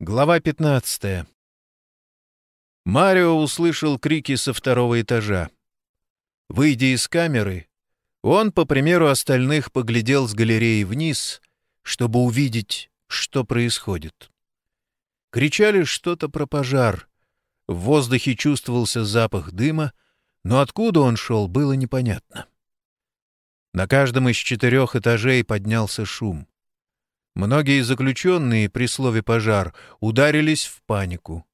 Глава 15. Марио услышал крики со второго этажа. Выйдя из камеры, он, по примеру остальных, поглядел с галереи вниз, чтобы увидеть, что происходит. Кричали что-то про пожар. В воздухе чувствовался запах дыма, но откуда он шел, было непонятно. На каждом из четырех этажей поднялся шум. Многие заключенные при слове «пожар» ударились в панику.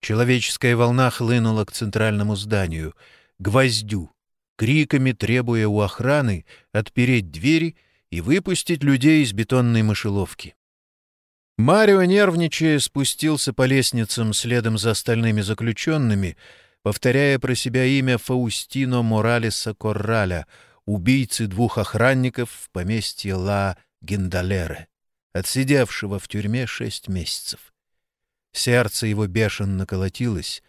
Человеческая волна хлынула к центральному зданию, гвоздю, криками требуя у охраны отпереть двери и выпустить людей из бетонной мышеловки. Марио, нервничая, спустился по лестницам следом за остальными заключенными, повторяя про себя имя Фаустино Моралеса Корраля, убийцы двух охранников в поместье Ла Гендалере отсидевшего в тюрьме шесть месяцев. Сердце его бешено колотилось,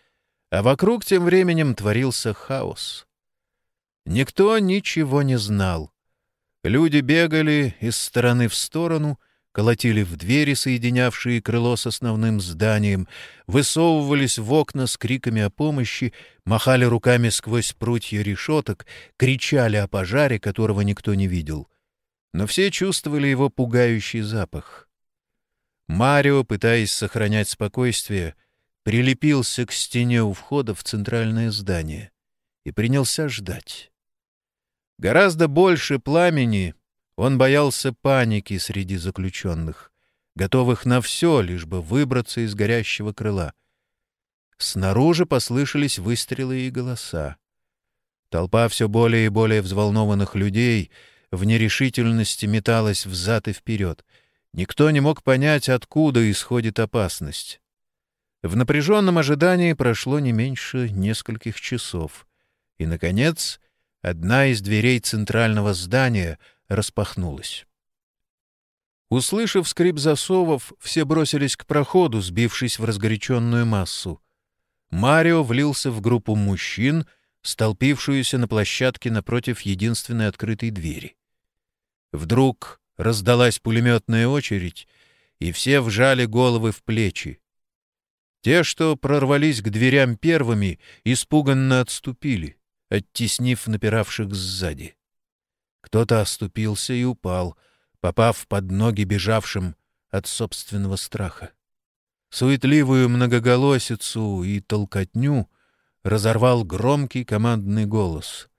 а вокруг тем временем творился хаос. Никто ничего не знал. Люди бегали из стороны в сторону, колотили в двери, соединявшие крыло с основным зданием, высовывались в окна с криками о помощи, махали руками сквозь прутья решеток, кричали о пожаре, которого никто не видел но все чувствовали его пугающий запах. Марио, пытаясь сохранять спокойствие, прилепился к стене у входа в центральное здание и принялся ждать. Гораздо больше пламени он боялся паники среди заключенных, готовых на все, лишь бы выбраться из горящего крыла. Снаружи послышались выстрелы и голоса. Толпа все более и более взволнованных людей — в нерешительности металась взад и вперед. Никто не мог понять, откуда исходит опасность. В напряженном ожидании прошло не меньше нескольких часов. И, наконец, одна из дверей центрального здания распахнулась. Услышав скрип засовов, все бросились к проходу, сбившись в разгоряченную массу. Марио влился в группу мужчин, столпившуюся на площадке напротив единственной открытой двери. Вдруг раздалась пулеметная очередь, и все вжали головы в плечи. Те, что прорвались к дверям первыми, испуганно отступили, оттеснив напиравших сзади. Кто-то оступился и упал, попав под ноги бежавшим от собственного страха. Суетливую многоголосицу и толкотню разорвал громкий командный голос.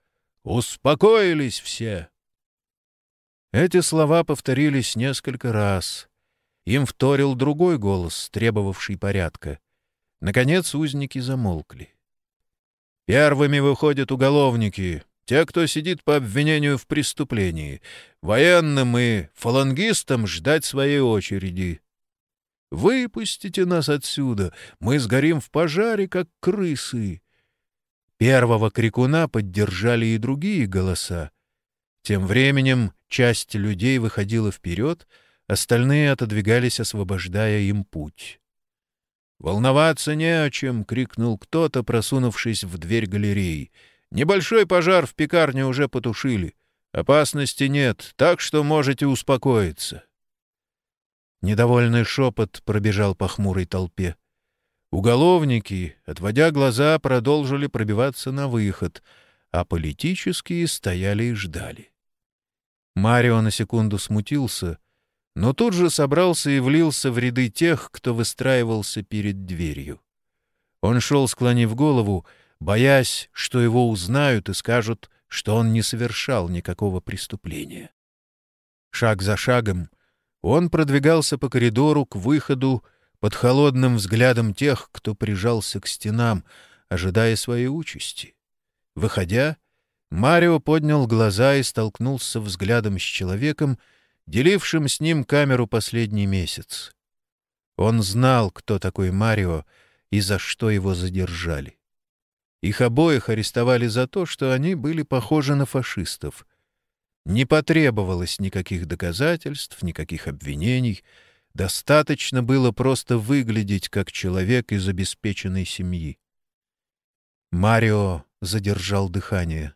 «Успокоились все! Эти слова повторились несколько раз. Им вторил другой голос, требовавший порядка. Наконец узники замолкли. «Первыми выходят уголовники, те, кто сидит по обвинению в преступлении. Военным и фалангистам ждать своей очереди. Выпустите нас отсюда, мы сгорим в пожаре, как крысы». Первого крикуна поддержали и другие голоса. Тем временем часть людей выходила вперед, остальные отодвигались, освобождая им путь. «Волноваться не о чем!» — крикнул кто-то, просунувшись в дверь галереи. «Небольшой пожар в пекарне уже потушили. Опасности нет, так что можете успокоиться». Недовольный шепот пробежал по хмурой толпе. Уголовники, отводя глаза, продолжили пробиваться на выход, а политические стояли и ждали. Марио на секунду смутился, но тут же собрался и влился в ряды тех, кто выстраивался перед дверью. Он шел, склонив голову, боясь, что его узнают и скажут, что он не совершал никакого преступления. Шаг за шагом он продвигался по коридору к выходу под холодным взглядом тех, кто прижался к стенам, ожидая своей участи. Выходя, Марио поднял глаза и столкнулся взглядом с человеком, делившим с ним камеру последний месяц. Он знал, кто такой Марио и за что его задержали. Их обоих арестовали за то, что они были похожи на фашистов. Не потребовалось никаких доказательств, никаких обвинений. Достаточно было просто выглядеть как человек из обеспеченной семьи. Марио задержал дыхание.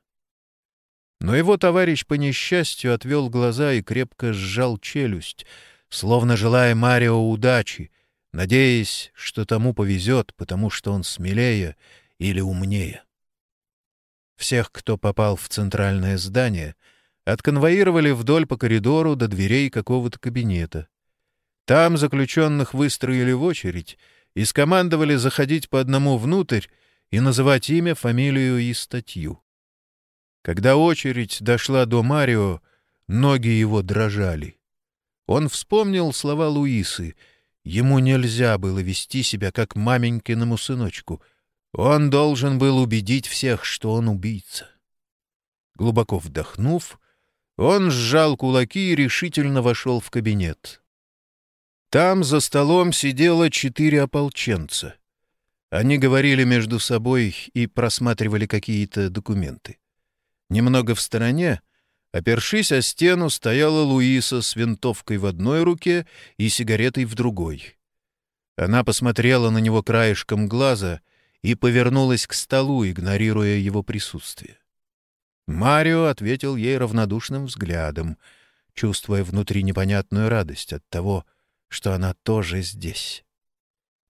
Но его товарищ по несчастью отвел глаза и крепко сжал челюсть, словно желая Марио удачи, надеясь, что тому повезет, потому что он смелее или умнее. Всех, кто попал в центральное здание, отконвоировали вдоль по коридору до дверей какого-то кабинета. Там заключенных выстроили в очередь и скомандовали заходить по одному внутрь и называть имя, фамилию и статью. Когда очередь дошла до Марио, ноги его дрожали. Он вспомнил слова Луисы. Ему нельзя было вести себя как маменькиному сыночку. Он должен был убедить всех, что он убийца. Глубоко вдохнув, он сжал кулаки и решительно вошел в кабинет. Там за столом сидело четыре ополченца. Они говорили между собой и просматривали какие-то документы. Немного в стороне, опершись о стену, стояла Луиса с винтовкой в одной руке и сигаретой в другой. Она посмотрела на него краешком глаза и повернулась к столу, игнорируя его присутствие. Марио ответил ей равнодушным взглядом, чувствуя внутри непонятную радость от того, что она тоже здесь.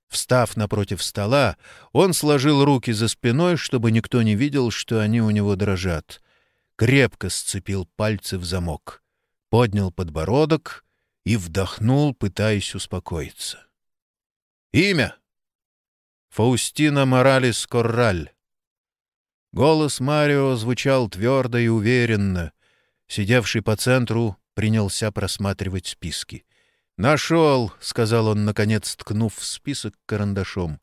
Встав напротив стола, он сложил руки за спиной, чтобы никто не видел, что они у него дрожат. Крепко сцепил пальцы в замок, поднял подбородок и вдохнул, пытаясь успокоиться. «Имя?» «Фаустина Моралес Корраль». Голос Марио звучал твердо и уверенно. Сидевший по центру принялся просматривать списки. «Нашел», — сказал он, наконец, ткнув в список карандашом.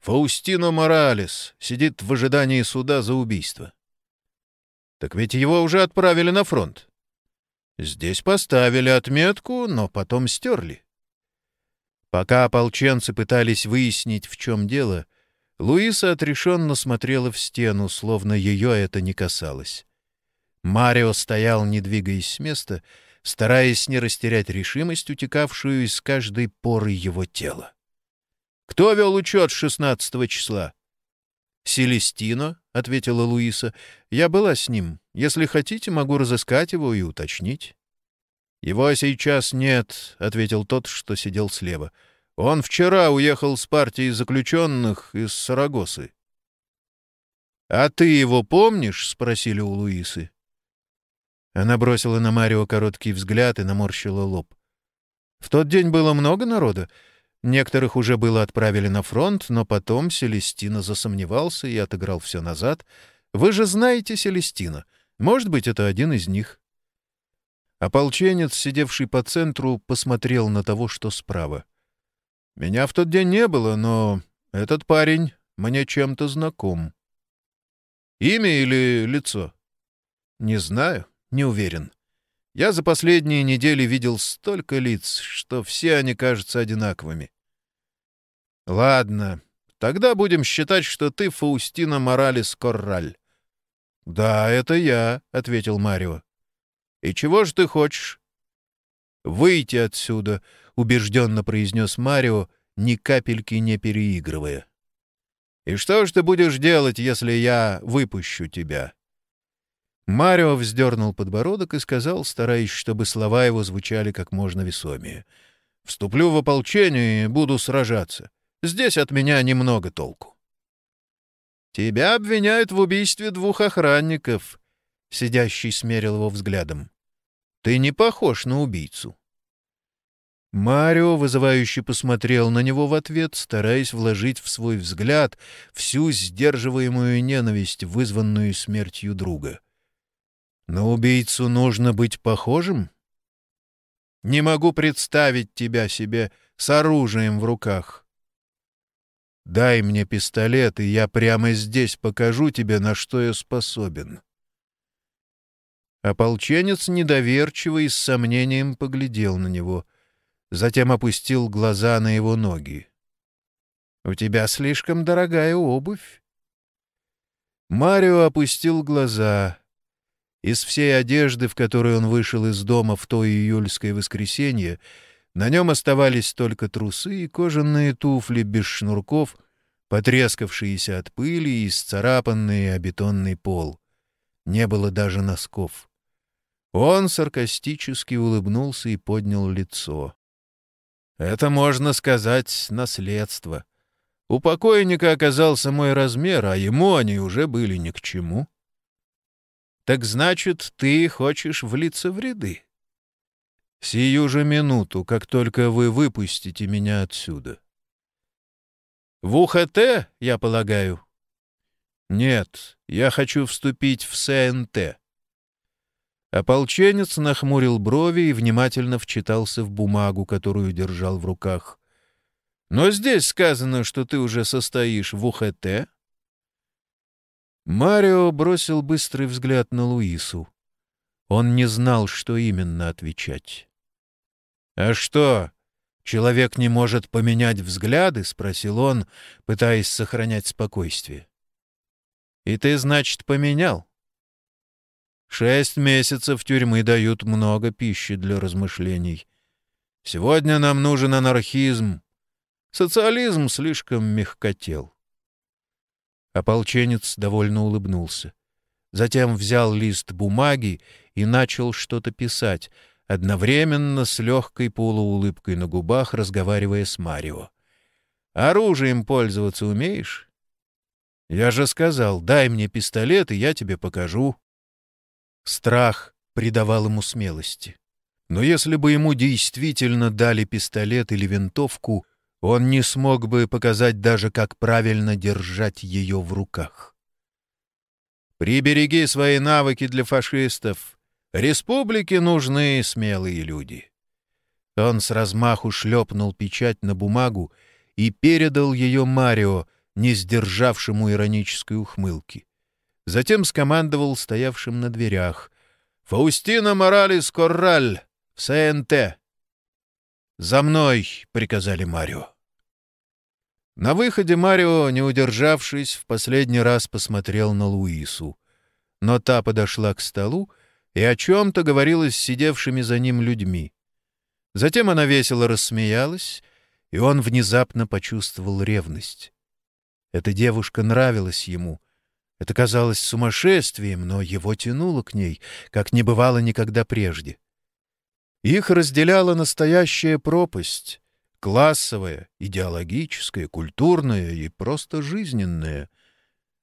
«Фаустино Моралес сидит в ожидании суда за убийство». «Так ведь его уже отправили на фронт». «Здесь поставили отметку, но потом стерли». Пока ополченцы пытались выяснить, в чем дело, Луиса отрешенно смотрела в стену, словно ее это не касалось. Марио стоял, не двигаясь с места, — стараясь не растерять решимость, утекавшую из каждой поры его тела. «Кто вел учет шестнадцатого числа?» «Селестино», — ответила Луиса. «Я была с ним. Если хотите, могу разыскать его и уточнить». «Его сейчас нет», — ответил тот, что сидел слева. «Он вчера уехал с партией заключенных из Сарагосы». «А ты его помнишь?» — спросили у Луисы. Она бросила на Марио короткий взгляд и наморщила лоб. В тот день было много народа. Некоторых уже было отправили на фронт, но потом Селестина засомневался и отыграл все назад. Вы же знаете Селестина. Может быть, это один из них. Ополченец, сидевший по центру, посмотрел на того, что справа. «Меня в тот день не было, но этот парень мне чем-то знаком». «Имя или лицо?» «Не знаю не уверен. Я за последние недели видел столько лиц, что все они кажутся одинаковыми. Ладно, тогда будем считать, что ты Фаустина Моралес Корраль. Да, это я, — ответил Марио. И чего же ты хочешь? Выйти отсюда, — убежденно произнес Марио, ни капельки не переигрывая. И что же ты будешь делать, если я выпущу тебя? Марио вздернул подбородок и сказал, стараясь, чтобы слова его звучали как можно весомее. «Вступлю в ополчение и буду сражаться. Здесь от меня немного толку». «Тебя обвиняют в убийстве двух охранников», — сидящий смерил его взглядом. «Ты не похож на убийцу». Марио вызывающе посмотрел на него в ответ, стараясь вложить в свой взгляд всю сдерживаемую ненависть, вызванную смертью друга. На убийцу нужно быть похожим? Не могу представить тебя себе с оружием в руках. Дай мне пистолет, и я прямо здесь покажу тебе, на что я способен. Ополченец недоверчиво и с сомнением поглядел на него, затем опустил глаза на его ноги. — У тебя слишком дорогая обувь. Марио опустил глаза — из всей одежды, в которой он вышел из дома в то июльское воскресенье, на нем оставались только трусы и кожаные туфли без шнурков, потрескавшиеся от пыли и исцарапанные о бетонный пол. Не было даже носков. Он саркастически улыбнулся и поднял лицо. Это, можно сказать, наследство. У покойника оказался мой размер, а ему они уже были ни к чему. Так значит, ты хочешь влиться в ряды? Сию же минуту, как только вы выпустите меня отсюда. В УХТ, я полагаю? Нет, я хочу вступить в СНТ. Ополченец нахмурил брови и внимательно вчитался в бумагу, которую держал в руках. «Но здесь сказано, что ты уже состоишь в УХТ». Марио бросил быстрый взгляд на Луису. Он не знал, что именно отвечать. «А что, человек не может поменять взгляды?» — спросил он, пытаясь сохранять спокойствие. «И ты, значит, поменял?» Шесть месяцев тюрьмы дают много пищи для размышлений. Сегодня нам нужен анархизм. Социализм слишком мягкотел. Ополченец довольно улыбнулся. Затем взял лист бумаги и начал что-то писать, одновременно с легкой полуулыбкой на губах, разговаривая с Марио. «Оружием пользоваться умеешь?» «Я же сказал, дай мне пистолет, и я тебе покажу». Страх придавал ему смелости. Но если бы ему действительно дали пистолет или винтовку, он не смог бы показать даже, как правильно держать ее в руках. «Прибереги свои навыки для фашистов. Республике нужны смелые люди». Он с размаху шлепнул печать на бумагу и передал ее Марио, не сдержавшему иронической ухмылки. Затем скомандовал стоявшим на дверях. «Фаустина Моралес Корраль! В СНТ!» «За мной!» — приказали Марио. На выходе Марио, не удержавшись, в последний раз посмотрел на Луису. Но та подошла к столу и о чем-то говорила с сидевшими за ним людьми. Затем она весело рассмеялась, и он внезапно почувствовал ревность. Эта девушка нравилась ему, это казалось сумасшествием, но его тянуло к ней, как не бывало никогда прежде. Их разделяла настоящая пропасть — классовая, идеологическая, культурная и просто жизненная.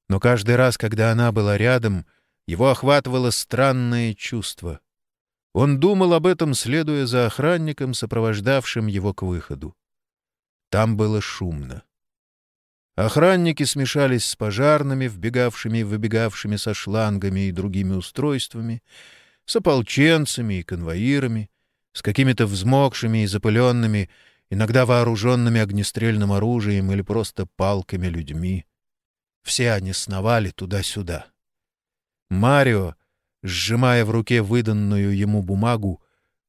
Но каждый раз, когда она была рядом, его охватывало странное чувство. Он думал об этом, следуя за охранником, сопровождавшим его к выходу. Там было шумно. Охранники смешались с пожарными, вбегавшими и выбегавшими со шлангами и другими устройствами, с ополченцами и конвоирами, с какими-то взмокшими и запыленными, иногда вооруженными огнестрельным оружием или просто палками людьми. Все они сновали туда-сюда. Марио, сжимая в руке выданную ему бумагу,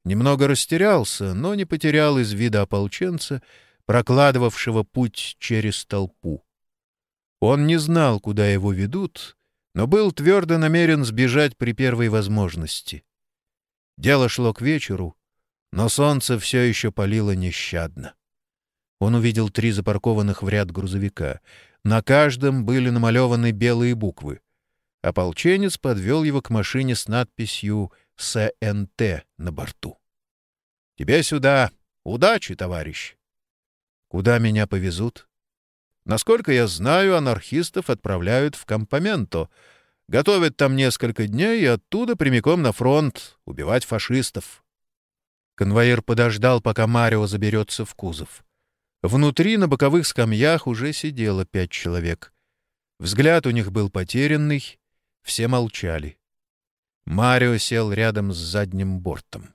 немного растерялся, но не потерял из вида ополченца — прокладывавшего путь через толпу. Он не знал, куда его ведут, но был твердо намерен сбежать при первой возможности. Дело шло к вечеру, но солнце все еще палило нещадно. Он увидел три запаркованных в ряд грузовика. На каждом были намалеваны белые буквы. Ополченец подвел его к машине с надписью «СНТ» на борту. «Тебе сюда! Удачи, товарищ!» Куда меня повезут? Насколько я знаю, анархистов отправляют в Кампаменто. Готовят там несколько дней и оттуда прямиком на фронт убивать фашистов. Конвоир подождал, пока Марио заберется в кузов. Внутри на боковых скамьях уже сидело пять человек. Взгляд у них был потерянный, все молчали. Марио сел рядом с задним бортом.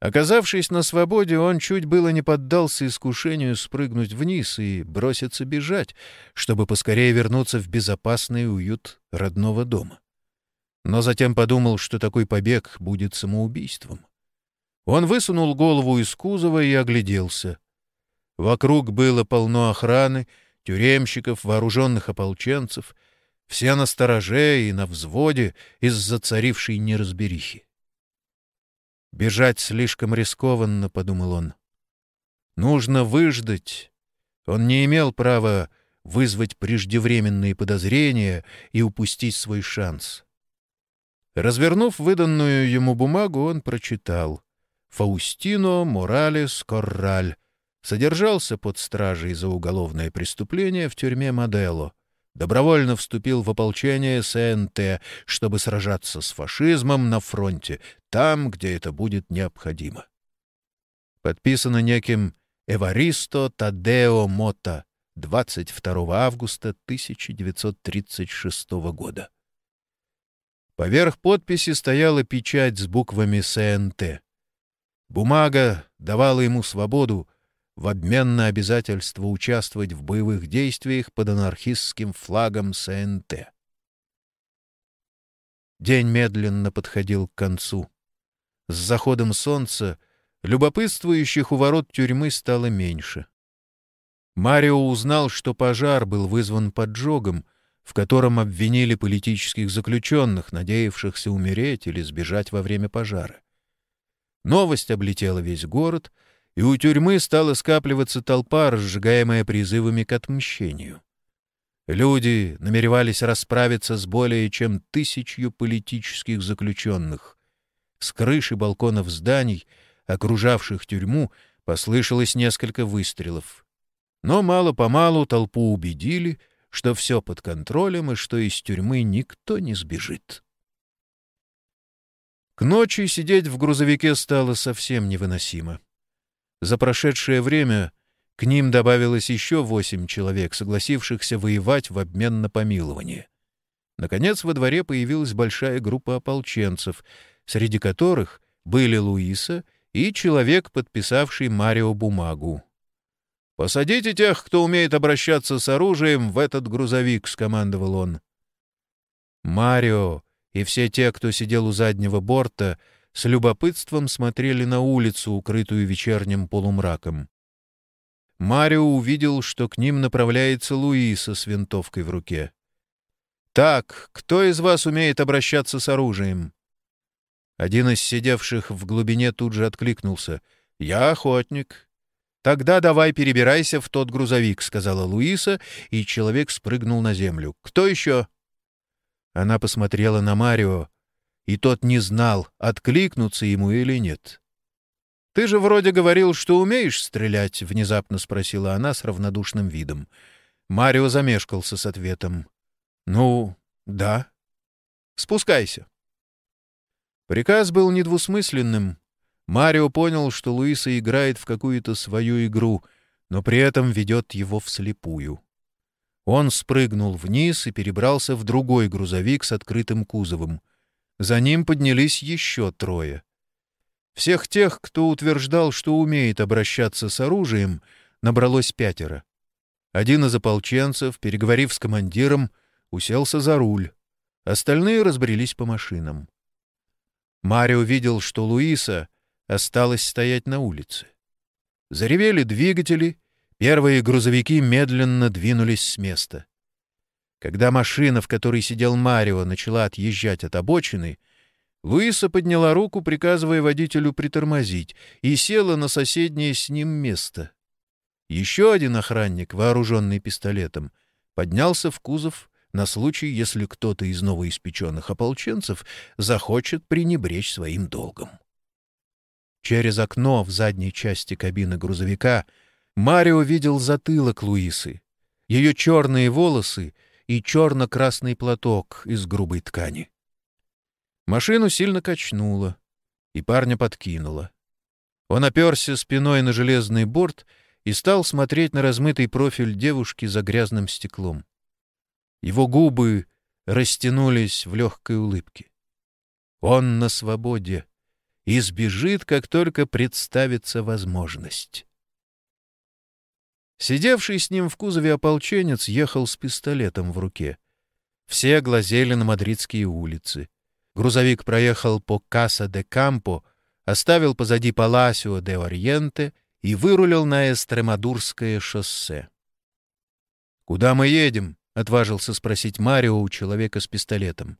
Оказавшись на свободе, он чуть было не поддался искушению спрыгнуть вниз и броситься бежать, чтобы поскорее вернуться в безопасный уют родного дома. Но затем подумал, что такой побег будет самоубийством. Он высунул голову из кузова и огляделся. Вокруг было полно охраны, тюремщиков, вооруженных ополченцев, все на стороже и на взводе из-за царившей неразберихи. Бежать слишком рискованно, — подумал он. Нужно выждать. Он не имел права вызвать преждевременные подозрения и упустить свой шанс. Развернув выданную ему бумагу, он прочитал. Фаустино Моралес Корраль, содержался под стражей за уголовное преступление в тюрьме Модело, добровольно вступил в ополчение СНТ, чтобы сражаться с фашизмом на фронте, там, где это будет необходимо. Подписано неким Эваристо Тадео Мота 22 августа 1936 года. Поверх подписи стояла печать с буквами СНТ. Бумага давала ему свободу в обмен на обязательство участвовать в боевых действиях под анархистским флагом СНТ. День медленно подходил к концу. С заходом солнца любопытствующих у ворот тюрьмы стало меньше. Марио узнал, что пожар был вызван поджогом — в котором обвинили политических заключенных, надеявшихся умереть или сбежать во время пожара. Новость облетела весь город, и у тюрьмы стала скапливаться толпа, разжигаемая призывами к отмщению. Люди намеревались расправиться с более чем тысячью политических заключенных. С крыши балконов зданий, окружавших тюрьму, послышалось несколько выстрелов. Но мало-помалу толпу убедили — что все под контролем и что из тюрьмы никто не сбежит. К ночи сидеть в грузовике стало совсем невыносимо. За прошедшее время к ним добавилось еще восемь человек, согласившихся воевать в обмен на помилование. Наконец во дворе появилась большая группа ополченцев, среди которых были Луиса и человек, подписавший Марио бумагу. «Посадите тех, кто умеет обращаться с оружием, в этот грузовик», — скомандовал он. Марио и все те, кто сидел у заднего борта, с любопытством смотрели на улицу, укрытую вечерним полумраком. Марио увидел, что к ним направляется Луиса с винтовкой в руке. «Так, кто из вас умеет обращаться с оружием?» Один из сидевших в глубине тут же откликнулся. «Я охотник. «Тогда давай перебирайся в тот грузовик», — сказала Луиса, и человек спрыгнул на землю. «Кто еще?» Она посмотрела на Марио, и тот не знал, откликнуться ему или нет. «Ты же вроде говорил, что умеешь стрелять», — внезапно спросила она с равнодушным видом. Марио замешкался с ответом. «Ну, да. Спускайся». Приказ был недвусмысленным, Марио понял, что Луиса играет в какую-то свою игру, но при этом ведет его вслепую. Он спрыгнул вниз и перебрался в другой грузовик с открытым кузовом. За ним поднялись еще трое. Всех тех, кто утверждал, что умеет обращаться с оружием, набралось пятеро. Один из ополченцев, переговорив с командиром, уселся за руль. Остальные разбрелись по машинам. Марио видел, что Луиса — осталось стоять на улице. Заревели двигатели, первые грузовики медленно двинулись с места. Когда машина, в которой сидел Марио, начала отъезжать от обочины, Луиса подняла руку, приказывая водителю притормозить, и села на соседнее с ним место. Еще один охранник, вооруженный пистолетом, поднялся в кузов на случай, если кто-то из новоиспеченных ополченцев захочет пренебречь своим долгом. Через окно в задней части кабины грузовика Марио видел затылок Луисы, ее черные волосы и черно-красный платок из грубой ткани. Машину сильно качнуло, и парня подкинуло. Он оперся спиной на железный борт и стал смотреть на размытый профиль девушки за грязным стеклом. Его губы растянулись в легкой улыбке. Он на свободе и сбежит, как только представится возможность. Сидевший с ним в кузове ополченец ехал с пистолетом в руке. Все глазели на мадридские улицы. Грузовик проехал по Каса де Кампо, оставил позади Паласио де Ориенте и вырулил на Эстремадурское шоссе. «Куда мы едем?» — отважился спросить Марио у человека с пистолетом.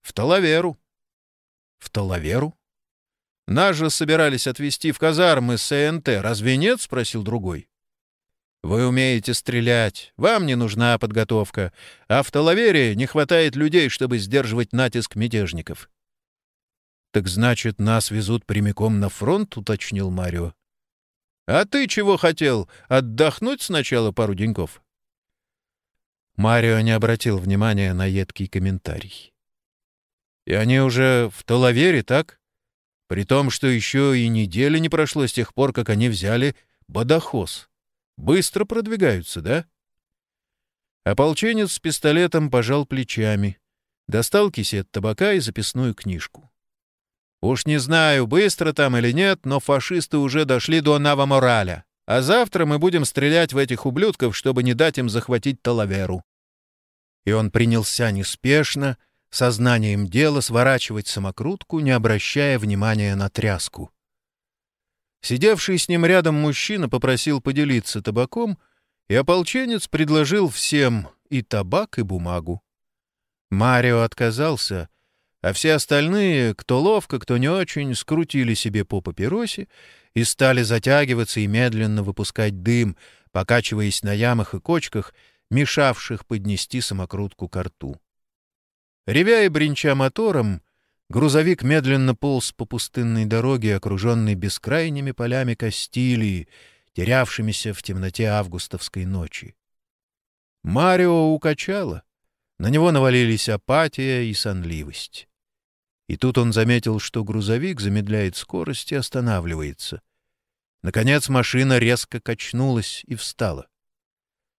«В Талаверу». «В Талаверу?» Нас же собирались отвезти в казармы СНТ, разве нет?» — спросил другой. «Вы умеете стрелять, вам не нужна подготовка, а в Талавере не хватает людей, чтобы сдерживать натиск мятежников». «Так значит, нас везут прямиком на фронт?» — уточнил Марио. «А ты чего хотел? Отдохнуть сначала пару деньков?» Марио не обратил внимания на едкий комментарий. «И они уже в Толовере, так? При том, что еще и недели не прошло с тех пор, как они взяли Бадахос. Быстро продвигаются, да?» Ополченец с пистолетом пожал плечами, достал кисет табака и записную книжку. «Уж не знаю, быстро там или нет, но фашисты уже дошли до Навамораля. А завтра мы будем стрелять в этих ублюдков, чтобы не дать им захватить Талаверу. И он принялся неспешно, сознанием дела, сворачивать самокрутку, не обращая внимания на тряску. Сидевший с ним рядом мужчина попросил поделиться табаком, и ополченец предложил всем и табак, и бумагу. Марио отказался, а все остальные, кто ловко, кто не очень, скрутили себе по папиросе и стали затягиваться и медленно выпускать дым, покачиваясь на ямах и кочках, мешавших поднести самокрутку к рту. Ревя и бренча мотором, грузовик медленно полз по пустынной дороге, окруженной бескрайними полями Кастилии, терявшимися в темноте августовской ночи. Марио укачало. На него навалились апатия и сонливость. И тут он заметил, что грузовик замедляет скорость и останавливается. Наконец машина резко качнулась и встала.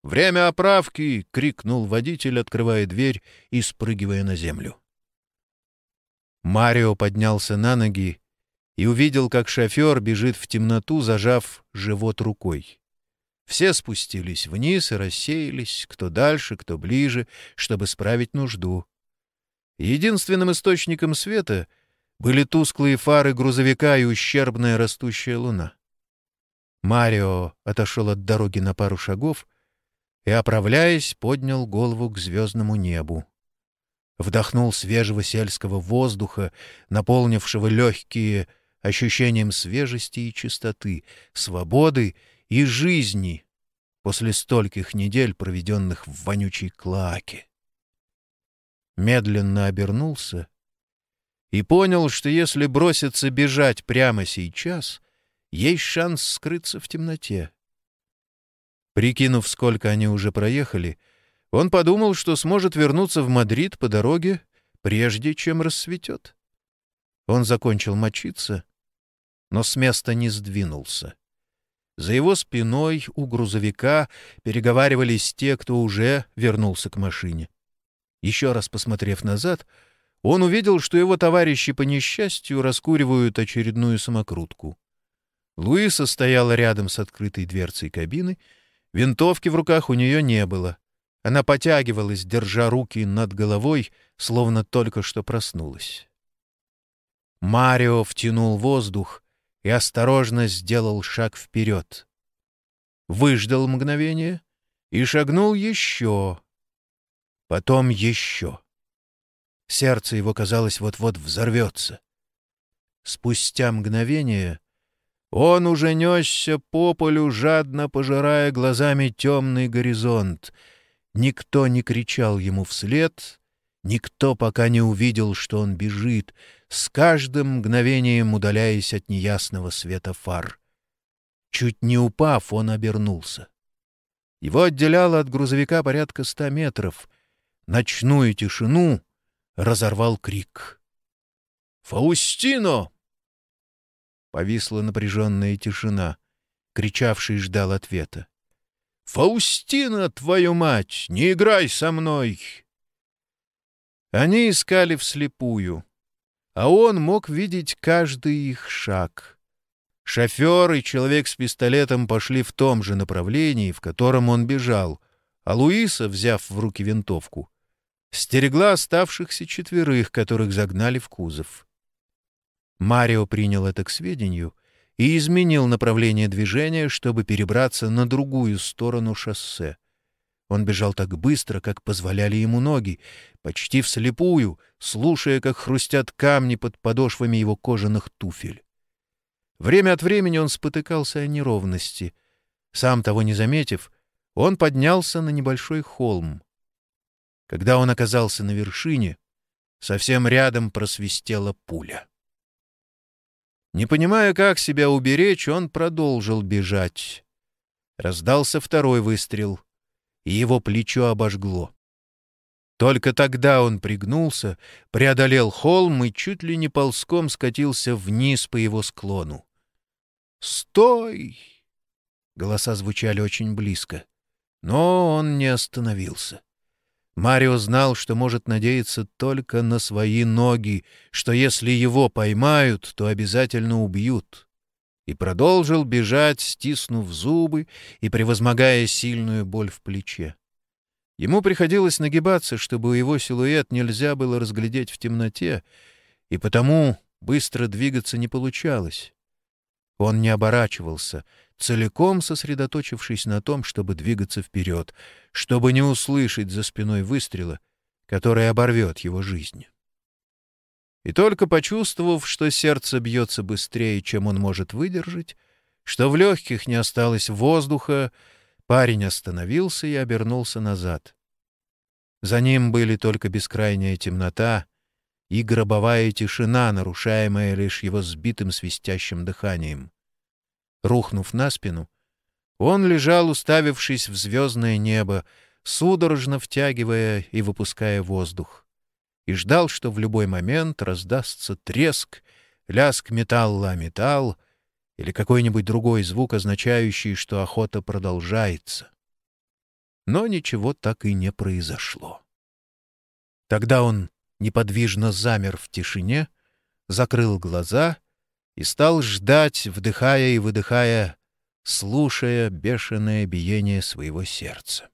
«Время оправки!» — крикнул водитель, открывая дверь и спрыгивая на землю. Марио поднялся на ноги и увидел, как шофер бежит в темноту, зажав живот рукой. Все спустились вниз и рассеялись, кто дальше, кто ближе, чтобы справить нужду. Единственным источником света были тусклые фары грузовика и ущербная растущая луна. Марио отошел от дороги на пару шагов и, оправляясь, поднял голову к звездному небу. Вдохнул свежего сельского воздуха, наполнившего легкие ощущением свежести и чистоты, свободы и жизни после стольких недель, проведенных в вонючей клаке медленно обернулся и понял, что если броситься бежать прямо сейчас, есть шанс скрыться в темноте. Прикинув, сколько они уже проехали, он подумал, что сможет вернуться в Мадрид по дороге, прежде чем рассветет. Он закончил мочиться, но с места не сдвинулся. За его спиной у грузовика переговаривались те, кто уже вернулся к машине. Еще раз посмотрев назад, он увидел, что его товарищи по несчастью раскуривают очередную самокрутку. Луиса стояла рядом с открытой дверцей кабины. Винтовки в руках у нее не было. Она потягивалась, держа руки над головой, словно только что проснулась. Марио втянул воздух и осторожно сделал шаг вперед. Выждал мгновение и шагнул еще, Потом еще. Сердце его, казалось, вот-вот взорвется. Спустя мгновение он уже несся по полю, жадно пожирая глазами темный горизонт. Никто не кричал ему вслед, никто пока не увидел, что он бежит, с каждым мгновением удаляясь от неясного света фар. Чуть не упав, он обернулся. Его отделяло от грузовика порядка ста метров — Ночную тишину разорвал крик. «Фаустино!» Повисла напряженная тишина. Кричавший ждал ответа. «Фаустина, твою мать! Не играй со мной!» Они искали вслепую, а он мог видеть каждый их шаг. Шофер и человек с пистолетом пошли в том же направлении, в котором он бежал, а Луиса, взяв в руки винтовку, стерегла оставшихся четверых, которых загнали в кузов. Марио принял это к сведению и изменил направление движения, чтобы перебраться на другую сторону шоссе. Он бежал так быстро, как позволяли ему ноги, почти вслепую, слушая, как хрустят камни под подошвами его кожаных туфель. Время от времени он спотыкался о неровности. Сам того не заметив, он поднялся на небольшой холм. Когда он оказался на вершине, совсем рядом просвистела пуля. Не понимая, как себя уберечь, он продолжил бежать. Раздался второй выстрел, и его плечо обожгло. Только тогда он пригнулся, преодолел холм и чуть ли не ползком скатился вниз по его склону. «Стой!» Голоса звучали очень близко, но он не остановился. Марио знал, что может надеяться только на свои ноги, что если его поймают, то обязательно убьют. И продолжил бежать, стиснув зубы и превозмогая сильную боль в плече. Ему приходилось нагибаться, чтобы его силуэт нельзя было разглядеть в темноте, и потому быстро двигаться не получалось. Он не оборачивался, целиком сосредоточившись на том, чтобы двигаться вперед, чтобы не услышать за спиной выстрела, который оборвет его жизнь. И только почувствовав, что сердце бьется быстрее, чем он может выдержать, что в легких не осталось воздуха, парень остановился и обернулся назад. За ним были только бескрайняя темнота и гробовая тишина, нарушаемая лишь его сбитым свистящим дыханием. Рухнув на спину, он лежал, уставившись в звездное небо, судорожно втягивая и выпуская воздух, и ждал, что в любой момент раздастся треск, лязг металла о металл или какой-нибудь другой звук, означающий, что охота продолжается. Но ничего так и не произошло. Тогда он неподвижно замер в тишине, закрыл глаза и стал ждать, вдыхая и выдыхая, слушая бешеное биение своего сердца.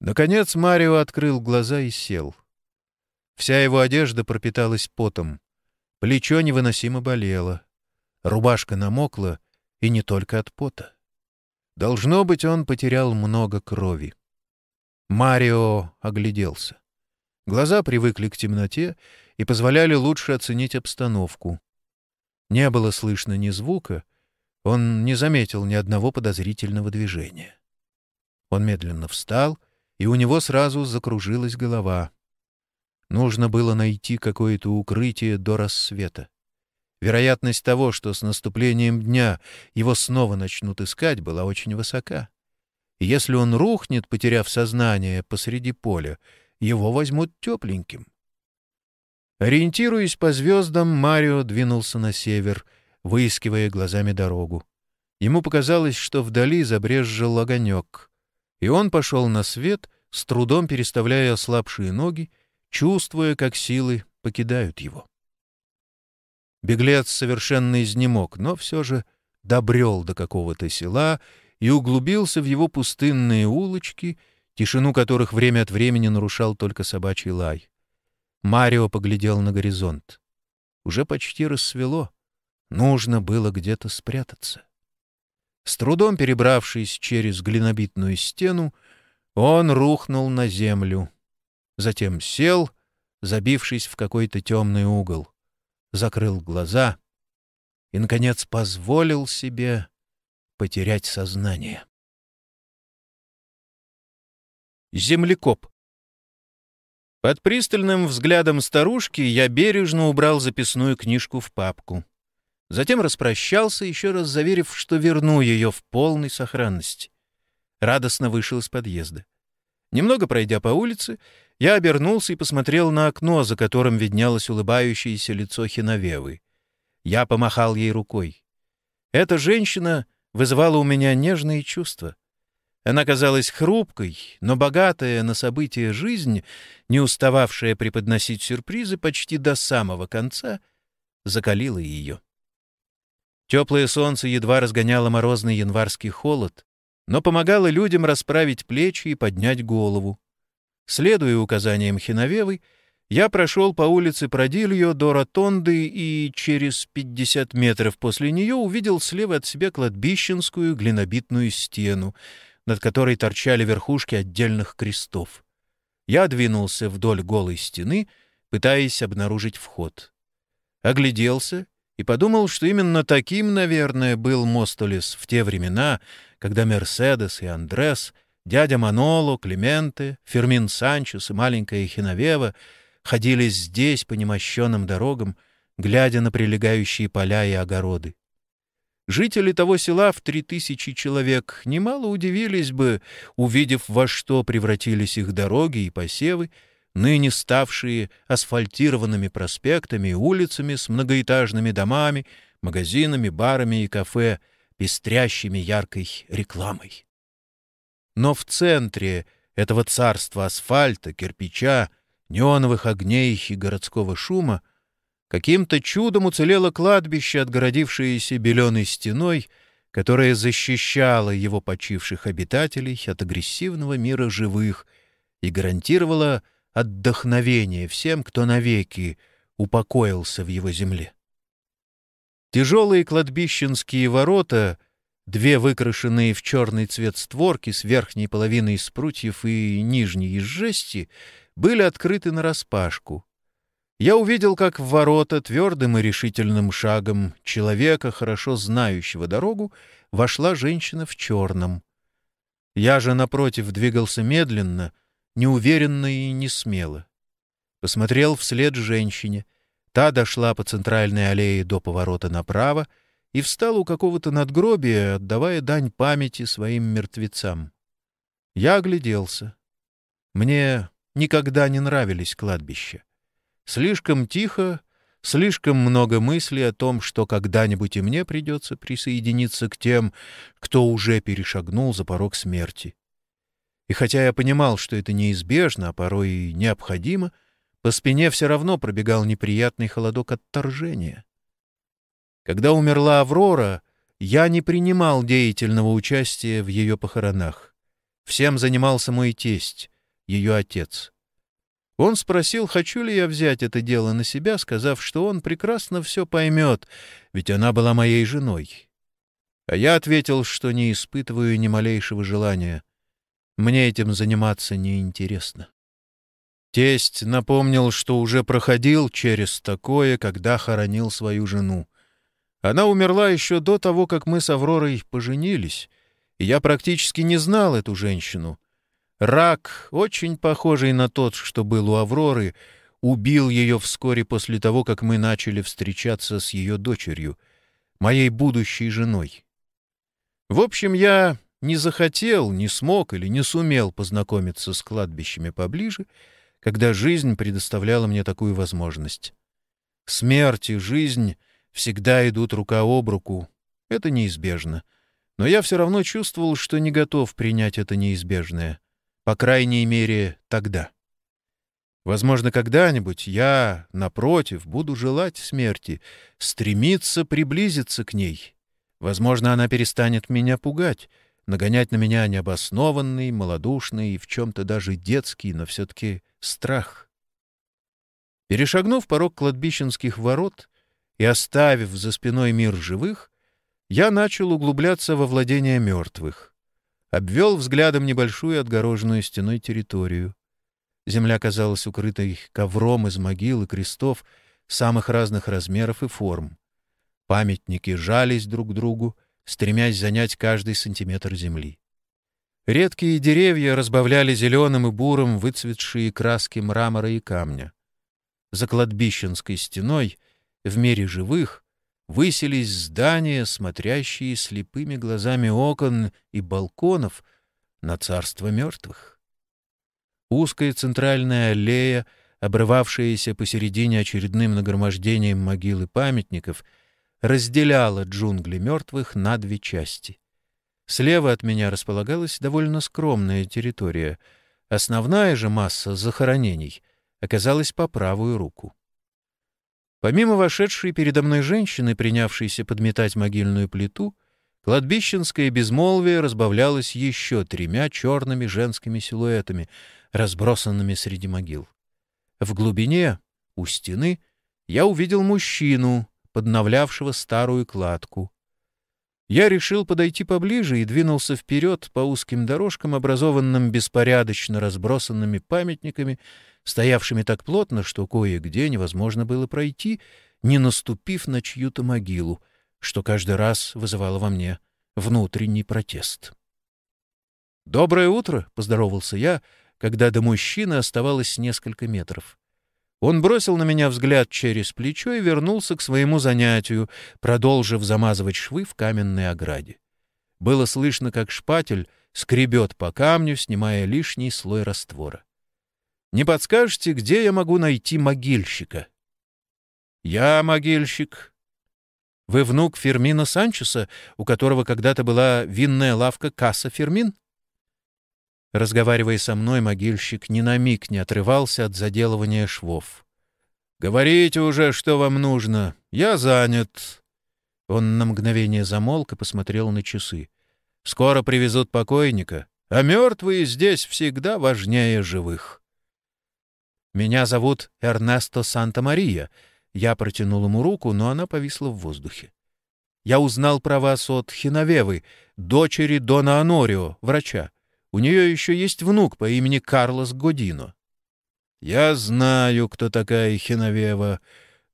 Наконец Марио открыл глаза и сел. Вся его одежда пропиталась потом, плечо невыносимо болело, рубашка намокла, и не только от пота. Должно быть, он потерял много крови. Марио огляделся. Глаза привыкли к темноте и позволяли лучше оценить обстановку. Не было слышно ни звука, он не заметил ни одного подозрительного движения. Он медленно встал, и у него сразу закружилась голова. Нужно было найти какое-то укрытие до рассвета. Вероятность того, что с наступлением дня его снова начнут искать, была очень высока. И если он рухнет, потеряв сознание посреди поля, его возьмут тепленьким. Ориентируясь по звездам, Марио двинулся на север, выискивая глазами дорогу. Ему показалось, что вдали забрезжил огонек, и он пошел на свет, с трудом переставляя ослабшие ноги, чувствуя, как силы покидают его. Беглец совершенно изнемог, но все же добрел до какого-то села и углубился в его пустынные улочки тишину которых время от времени нарушал только собачий лай. Марио поглядел на горизонт. Уже почти рассвело. Нужно было где-то спрятаться. С трудом перебравшись через глинобитную стену, он рухнул на землю. Затем сел, забившись в какой-то темный угол, закрыл глаза и, наконец, позволил себе потерять сознание. Землекоп. Под пристальным взглядом старушки я бережно убрал записную книжку в папку. Затем распрощался, еще раз заверив, что верну ее в полной сохранности. Радостно вышел из подъезда. Немного пройдя по улице, я обернулся и посмотрел на окно, за которым виднелось улыбающееся лицо Хиновевы. Я помахал ей рукой. Эта женщина вызывала у меня нежные чувства — она казалась хрупкой, но богатая на события жизнь, не устававшая преподносить сюрпризы почти до самого конца, закалила ее. Теплое солнце едва разгоняло морозный январский холод, но помогало людям расправить плечи и поднять голову. Следуя указаниям Хиновевой, я прошел по улице Продильо до Ротонды и через 50 метров после нее увидел слева от себя кладбищенскую глинобитную стену — над которой торчали верхушки отдельных крестов. Я двинулся вдоль голой стены, пытаясь обнаружить вход. Огляделся и подумал, что именно таким, наверное, был Мостолес в те времена, когда Мерседес и Андрес, дядя Маноло, Клименте, Фермин Санчес и маленькая Хиновева ходили здесь по немощенным дорогам, глядя на прилегающие поля и огороды. Жители того села в три тысячи человек немало удивились бы, увидев, во что превратились их дороги и посевы, ныне ставшие асфальтированными проспектами и улицами с многоэтажными домами, магазинами, барами и кафе, пестрящими яркой рекламой. Но в центре этого царства асфальта, кирпича, неоновых огней и городского шума каким-то чудом уцелело кладбище, отгородившееся беленой стеной, которая защищала его почивших обитателей от агрессивного мира живых и гарантировала отдохновение всем, кто навеки упокоился в его земле. Тяжелые кладбищенские ворота, две выкрашенные в черный цвет створки с верхней половиной из прутьев и нижней из жести, были открыты нараспашку. Я увидел, как в ворота твердым и решительным шагом человека, хорошо знающего дорогу, вошла женщина в черном. Я же, напротив, двигался медленно — неуверенно и не смело. Посмотрел вслед женщине. Та дошла по центральной аллее до поворота направо и встала у какого-то надгробия, отдавая дань памяти своим мертвецам. Я огляделся. Мне никогда не нравились кладбища. Слишком тихо, слишком много мыслей о том, что когда-нибудь и мне придется присоединиться к тем, кто уже перешагнул за порог смерти. И хотя я понимал, что это неизбежно, а порой и необходимо, по спине все равно пробегал неприятный холодок отторжения. Когда умерла Аврора, я не принимал деятельного участия в ее похоронах. Всем занимался мой тесть, ее отец. Он спросил, хочу ли я взять это дело на себя, сказав, что он прекрасно все поймет, ведь она была моей женой. А я ответил, что не испытываю ни малейшего желания. Мне этим заниматься неинтересно. Тесть напомнил, что уже проходил через такое, когда хоронил свою жену. Она умерла еще до того, как мы с Авророй поженились, и я практически не знал эту женщину. Рак, очень похожий на тот, что был у Авроры, убил ее вскоре после того, как мы начали встречаться с ее дочерью, моей будущей женой. В общем, я не захотел, не смог или не сумел познакомиться с кладбищами поближе, когда жизнь предоставляла мне такую возможность. Смерть и жизнь всегда идут рука об руку. Это неизбежно. Но я все равно чувствовал, что не готов принять это неизбежное. По крайней мере, тогда. Возможно, когда-нибудь я, напротив, буду желать смерти, стремиться приблизиться к ней. Возможно, она перестанет меня пугать, нагонять на меня необоснованный, малодушный и в чем-то даже детский, но все-таки страх. Перешагнув порог кладбищенских ворот и оставив за спиной мир живых, я начал углубляться во владение мертвых. Обвел взглядом небольшую отгороженную стеной территорию. Земля казалась укрытой ковром из могил и крестов самых разных размеров и форм. Памятники жались друг к другу, стремясь занять каждый сантиметр земли. Редкие деревья разбавляли зеленым и бурым выцветшие краски мрамора и камня. За кладбищенской стеной, в мире живых, высились здания, смотрящие слепыми глазами окон и балконов на царство мертвых. Узкая центральная аллея, обрывавшаяся посередине очередным нагромождением могил и памятников — разделяла джунгли мертвых на две части. Слева от меня располагалась довольно скромная территория. Основная же масса захоронений оказалась по правую руку. Помимо вошедшей передо мной женщины, принявшейся подметать могильную плиту, кладбищенское безмолвие разбавлялось еще тремя черными женскими силуэтами, разбросанными среди могил. В глубине, у стены, я увидел мужчину, подновлявшего старую кладку. Я решил подойти поближе и двинулся вперед по узким дорожкам, образованным беспорядочно разбросанными памятниками, стоявшими так плотно, что кое-где невозможно было пройти, не наступив на чью-то могилу, что каждый раз вызывало во мне внутренний протест. «Доброе утро!» — поздоровался я, когда до мужчины оставалось несколько метров. Он бросил на меня взгляд через плечо и вернулся к своему занятию, продолжив замазывать швы в каменной ограде. Было слышно, как шпатель скребет по камню, снимая лишний слой раствора. «Не подскажете, где я могу найти могильщика?» «Я могильщик». «Вы внук Фермина Санчеса, у которого когда-то была винная лавка Касса Фермин?» Разговаривая со мной, могильщик ни на миг не отрывался от заделывания швов. «Говорите уже, что вам нужно. Я занят». Он на мгновение замолк и посмотрел на часы. «Скоро привезут покойника, а мертвые здесь всегда важнее живых». «Меня зовут Эрнесто Санта-Мария». Я протянул ему руку, но она повисла в воздухе. «Я узнал про вас от Хиновевы, дочери Дона Анорио, врача. У нее еще есть внук по имени Карлос Годино. «Я знаю, кто такая Хиновева».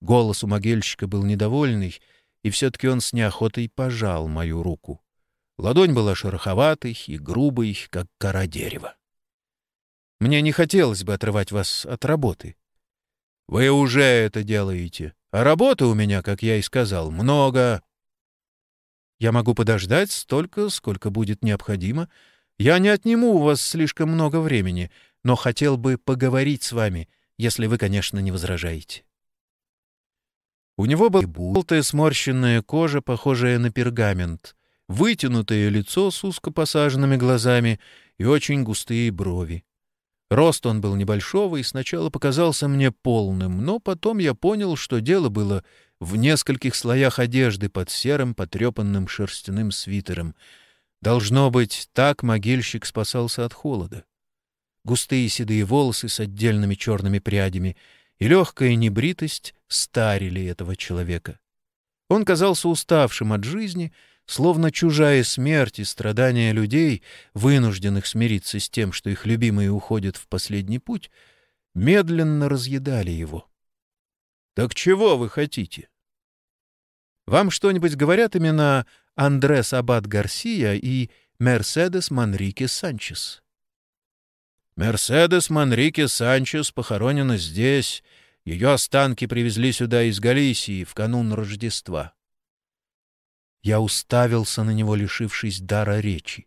Голос у могильщика был недовольный, и все-таки он с неохотой пожал мою руку. Ладонь была шероховатой и грубой, как кора дерева. «Мне не хотелось бы отрывать вас от работы». «Вы уже это делаете, а работы у меня, как я и сказал, много». «Я могу подождать столько, сколько будет необходимо», я не отниму у вас слишком много времени, но хотел бы поговорить с вами, если вы, конечно, не возражаете». У него была желтая сморщенная кожа, похожая на пергамент, вытянутое лицо с узко посаженными глазами и очень густые брови. Рост он был небольшого и сначала показался мне полным, но потом я понял, что дело было в нескольких слоях одежды под серым потрепанным шерстяным свитером — Должно быть, так могильщик спасался от холода. Густые седые волосы с отдельными черными прядями и легкая небритость старили этого человека. Он казался уставшим от жизни, словно чужая смерть и страдания людей, вынужденных смириться с тем, что их любимые уходят в последний путь, медленно разъедали его. «Так чего вы хотите?» «Вам что-нибудь говорят именно Андрес Абад Гарсия и Мерседес Манрике Санчес. Мерседес Манрике Санчес похоронена здесь. Ее останки привезли сюда из Галисии в канун Рождества. Я уставился на него, лишившись дара речи.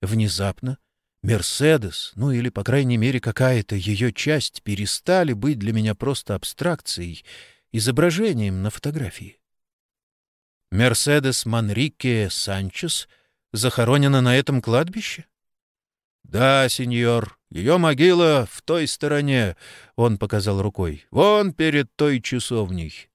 Внезапно Мерседес, ну или, по крайней мере, какая-то ее часть, перестали быть для меня просто абстракцией, изображением на фотографии. Мерседес Манрике Санчес захоронена на этом кладбище? — Да, сеньор. Ее могила в той стороне, — он показал рукой. — Вон перед той часовней.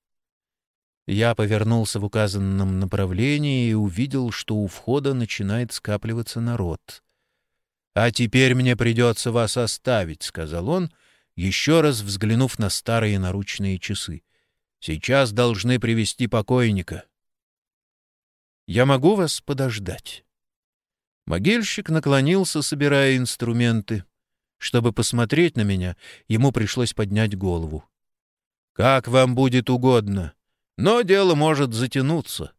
Я повернулся в указанном направлении и увидел, что у входа начинает скапливаться народ. — А теперь мне придется вас оставить, — сказал он, еще раз взглянув на старые наручные часы. — Сейчас должны привести покойника. — я могу вас подождать?» Могильщик наклонился, собирая инструменты. Чтобы посмотреть на меня, ему пришлось поднять голову. «Как вам будет угодно, но дело может затянуться.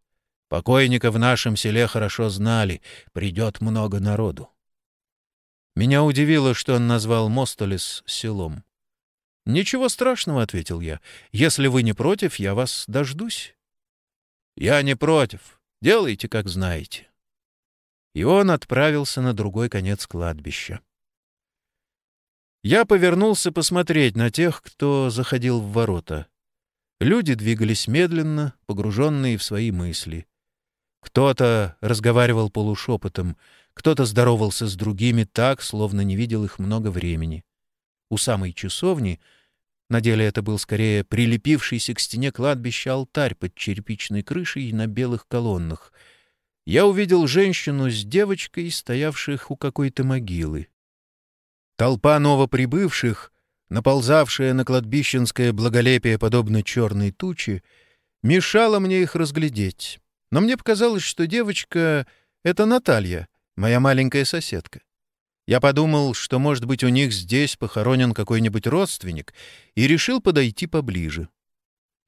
Покойника в нашем селе хорошо знали, придет много народу». Меня удивило, что он назвал Мостолес селом. «Ничего страшного», — ответил я. «Если вы не против, я вас дождусь». «Я не против. Делайте, как знаете». И он отправился на другой конец кладбища. Я повернулся посмотреть на тех, кто заходил в ворота. Люди двигались медленно, погруженные в свои мысли. Кто-то разговаривал полушепотом, кто-то здоровался с другими так, словно не видел их много времени. У самой часовни — на деле это был скорее прилепившийся к стене кладбища алтарь под черепичной крышей на белых колоннах. Я увидел женщину с девочкой, стоявших у какой-то могилы. Толпа новоприбывших, наползавшая на кладбищенское благолепие подобно черной тучи, мешала мне их разглядеть. Но мне показалось, что девочка — это Наталья, моя маленькая соседка. Я подумал, что, может быть, у них здесь похоронен какой-нибудь родственник, и решил подойти поближе.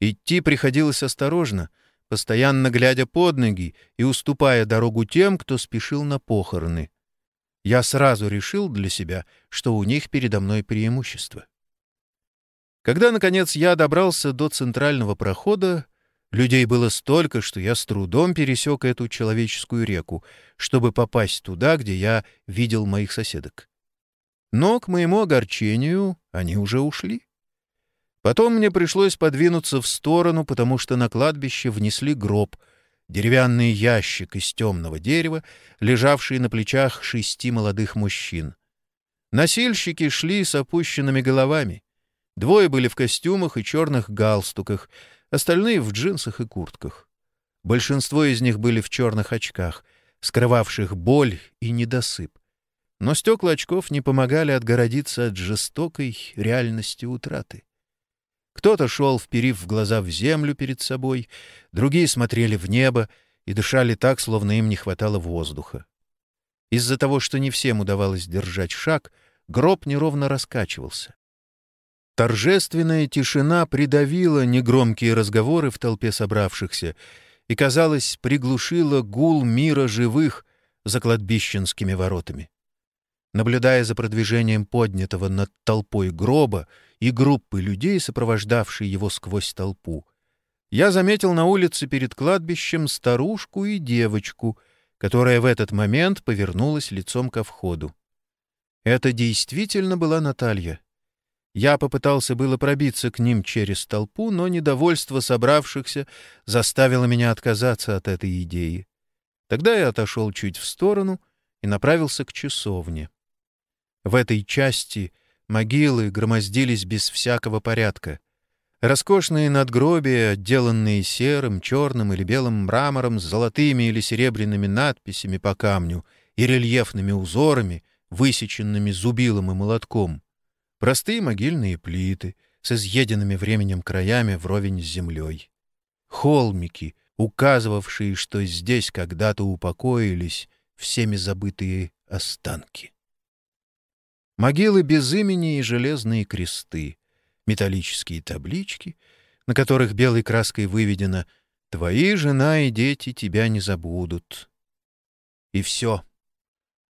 Идти приходилось осторожно, постоянно глядя под ноги и уступая дорогу тем, кто спешил на похороны. Я сразу решил для себя, что у них передо мной преимущество. Когда, наконец, я добрался до центрального прохода, людей было столько, что я с трудом пересек эту человеческую реку, чтобы попасть туда, где я видел моих соседок. Но, к моему огорчению, они уже ушли. Потом мне пришлось подвинуться в сторону, потому что на кладбище внесли гроб, деревянный ящик из темного дерева, лежавший на плечах шести молодых мужчин. Носильщики шли с опущенными головами. Двое были в костюмах и черных галстуках, остальные — в джинсах и куртках. Большинство из них были в черных очках, скрывавших боль и недосып. Но стекла очков не помогали отгородиться от жестокой реальности утраты. Кто-то шел, вперив глаза в землю перед собой, другие смотрели в небо и дышали так, словно им не хватало воздуха. Из-за того, что не всем удавалось держать шаг, гроб неровно раскачивался. Торжественная тишина придавила негромкие разговоры в толпе собравшихся и, казалось, приглушила гул мира живых за кладбищенскими воротами. Наблюдая за продвижением поднятого над толпой гроба и группы людей, сопровождавшей его сквозь толпу, я заметил на улице перед кладбищем старушку и девочку, которая в этот момент повернулась лицом ко входу. Это действительно была Наталья. Я попытался было пробиться к ним через толпу, но недовольство собравшихся заставило меня отказаться от этой идеи. Тогда я отошел чуть в сторону и направился к часовне. В этой части могилы громоздились без всякого порядка. Роскошные надгробия, отделанные серым, черным или белым мрамором с золотыми или серебряными надписями по камню и рельефными узорами, высеченными зубилом и молотком. Простые могильные плиты с изъеденными временем краями вровень с землей. Холмики, указывавшие, что здесь когда-то упокоились всеми забытые останки. Могилы без имени и железные кресты, металлические таблички, на которых белой краской выведено «Твои жена и дети тебя не забудут». И все.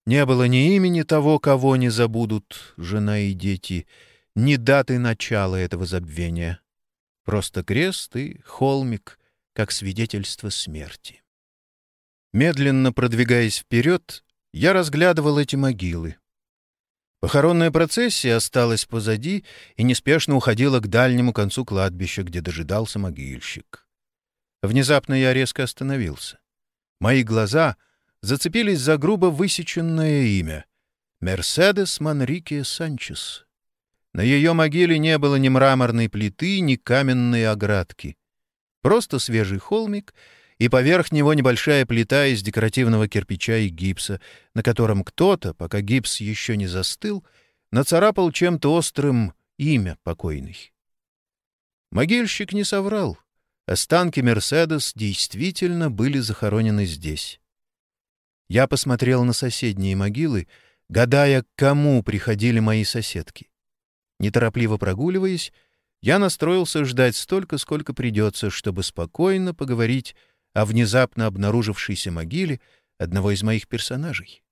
Не было ни имени того, кого не забудут жена и дети, ни даты начала этого забвения. Просто крест и холмик, как свидетельство смерти. Медленно продвигаясь вперед, я разглядывал эти могилы. Похоронная процессия осталась позади и неспешно уходила к дальнему концу кладбища, где дожидался могильщик. Внезапно я резко остановился. Мои глаза зацепились за грубо высеченное имя — Мерседес Манрике Санчес. На ее могиле не было ни мраморной плиты, ни каменной оградки. Просто свежий холмик — и поверх него небольшая плита из декоративного кирпича и гипса, на котором кто-то, пока гипс еще не застыл, нацарапал чем-то острым имя покойной. Могильщик не соврал. Останки «Мерседес» действительно были захоронены здесь. Я посмотрел на соседние могилы, гадая, к кому приходили мои соседки. Неторопливо прогуливаясь, я настроился ждать столько, сколько придется, чтобы спокойно поговорить о внезапно обнаружившейся могиле одного из моих персонажей.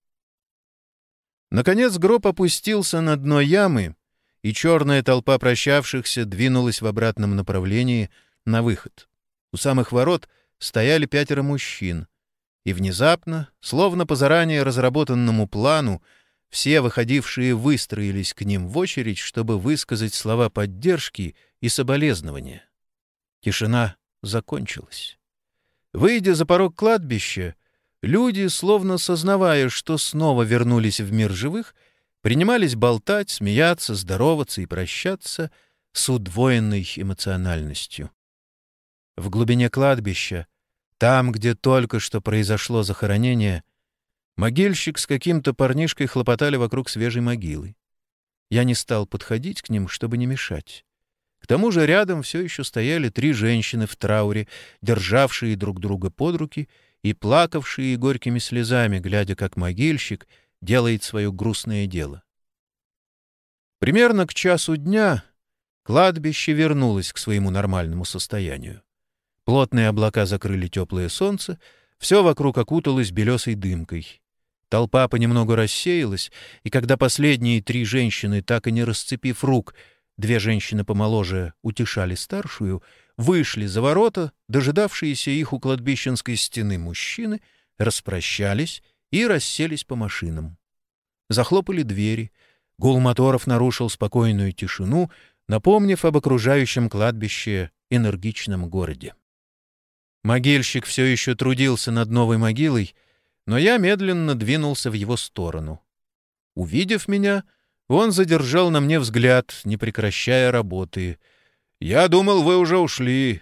Наконец гроб опустился на дно ямы, и черная толпа прощавшихся двинулась в обратном направлении на выход. У самых ворот стояли пятеро мужчин, и внезапно, словно по заранее разработанному плану, все выходившие выстроились к ним в очередь, чтобы высказать слова поддержки и соболезнования. Тишина закончилась. Выйдя за порог кладбища, люди, словно сознавая, что снова вернулись в мир живых, принимались болтать, смеяться, здороваться и прощаться с удвоенной эмоциональностью. В глубине кладбища, там, где только что произошло захоронение, могильщик с каким-то парнишкой хлопотали вокруг свежей могилы. Я не стал подходить к ним, чтобы не мешать. К тому же рядом все еще стояли три женщины в трауре, державшие друг друга под руки и плакавшие горькими слезами, глядя, как могильщик делает свое грустное дело. Примерно к часу дня кладбище вернулось к своему нормальному состоянию. Плотные облака закрыли теплое солнце, все вокруг окуталось белесой дымкой. Толпа понемногу рассеялась, и когда последние три женщины, так и не расцепив рук, Две женщины помоложе утешали старшую, вышли за ворота, дожидавшиеся их у кладбищенской стены мужчины, распрощались и расселись по машинам. Захлопали двери. Гул моторов нарушил спокойную тишину, напомнив об окружающем кладбище энергичном городе. Могильщик все еще трудился над новой могилой, но я медленно двинулся в его сторону. Увидев меня, он задержал на мне взгляд, не прекращая работы. «Я думал, вы уже ушли».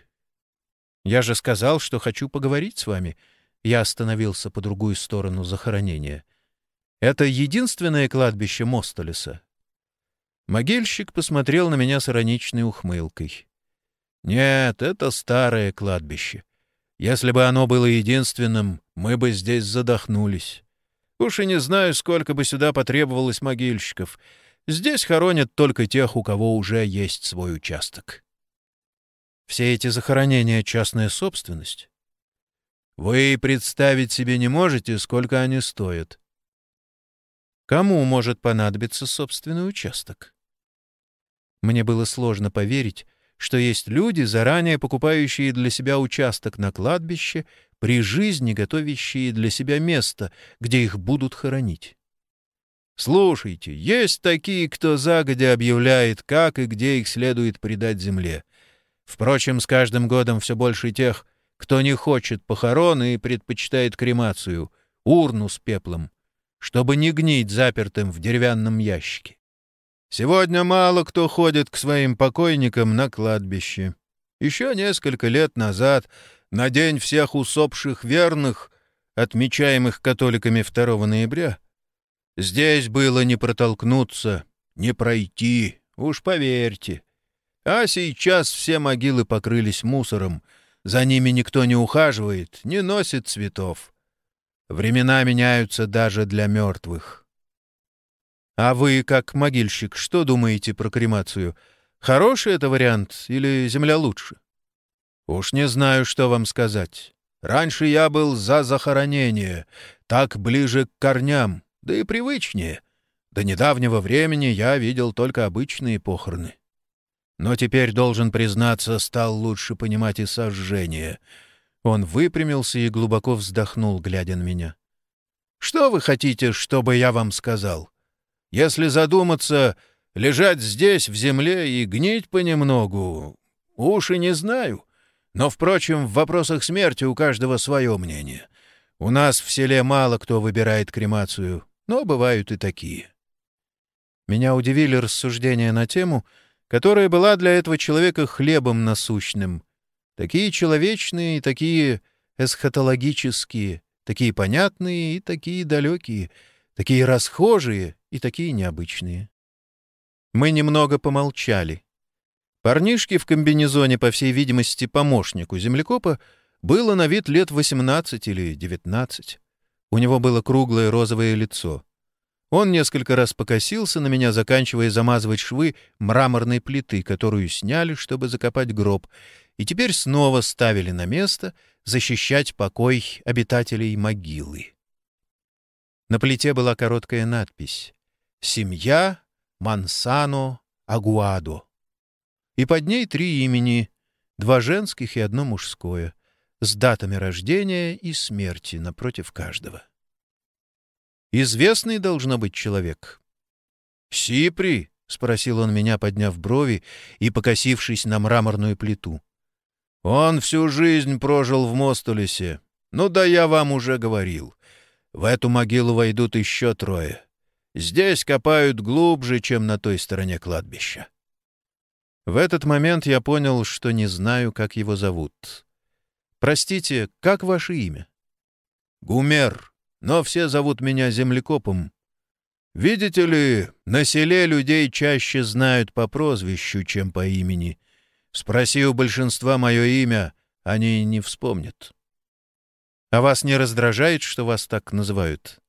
«Я же сказал, что хочу поговорить с вами». Я остановился по другую сторону захоронения. «Это единственное кладбище Мостолеса?» Могильщик посмотрел на меня с ироничной ухмылкой. «Нет, это старое кладбище. Если бы оно было единственным, мы бы здесь задохнулись. Уж и не знаю, сколько бы сюда потребовалось могильщиков. Здесь хоронят только тех, у кого уже есть свой участок. Все эти захоронения — частная собственность. Вы представить себе не можете, сколько они стоят. Кому может понадобиться собственный участок? Мне было сложно поверить, что есть люди, заранее покупающие для себя участок на кладбище, при жизни готовящие для себя место, где их будут хоронить. Слушайте, есть такие, кто загодя объявляет, как и где их следует предать земле. Впрочем, с каждым годом все больше тех, кто не хочет похорон и предпочитает кремацию, урну с пеплом, чтобы не гнить запертым в деревянном ящике. Сегодня мало кто ходит к своим покойникам на кладбище. Еще несколько лет назад, на День всех усопших верных, отмечаемых католиками 2 ноября, здесь было не протолкнуться, не пройти, уж поверьте. А сейчас все могилы покрылись мусором, за ними никто не ухаживает, не носит цветов. Времена меняются даже для мертвых. А вы, как могильщик, что думаете про кремацию? Хороший это вариант или земля лучше? Уж не знаю, что вам сказать. Раньше я был за захоронение, так ближе к корням, да и привычнее. До недавнего времени я видел только обычные похороны. Но теперь, должен признаться, стал лучше понимать и сожжение. Он выпрямился и глубоко вздохнул, глядя на меня. «Что вы хотите, чтобы я вам сказал? Если задуматься, лежать здесь, в земле, и гнить понемногу, уж и не знаю. Но, впрочем, в вопросах смерти у каждого свое мнение. У нас в селе мало кто выбирает кремацию, но бывают и такие. Меня удивили рассуждения на тему, которая была для этого человека хлебом насущным. Такие человечные такие эсхатологические, такие понятные и такие далекие, такие расхожие и такие необычные. Мы немного помолчали. Парнишке в комбинезоне, по всей видимости, помощнику землекопа, было на вид лет 18 или 19. У него было круглое розовое лицо. Он несколько раз покосился на меня, заканчивая замазывать швы мраморной плиты, которую сняли, чтобы закопать гроб, и теперь снова ставили на место защищать покой обитателей могилы. На плите была короткая надпись Семья Мансано Агуадо. И под ней три имени, два женских и одно мужское, с датами рождения и смерти напротив каждого. Известный должно быть человек. «Сипри?» — спросил он меня, подняв брови и покосившись на мраморную плиту. «Он всю жизнь прожил в Мостолесе. Ну да я вам уже говорил. В эту могилу войдут еще трое. Здесь копают глубже, чем на той стороне кладбища. В этот момент я понял, что не знаю, как его зовут. Простите, как ваше имя? Гумер, но все зовут меня землекопом. Видите ли, на селе людей чаще знают по прозвищу, чем по имени. Спроси у большинства мое имя, они не вспомнят. А вас не раздражает, что вас так называют?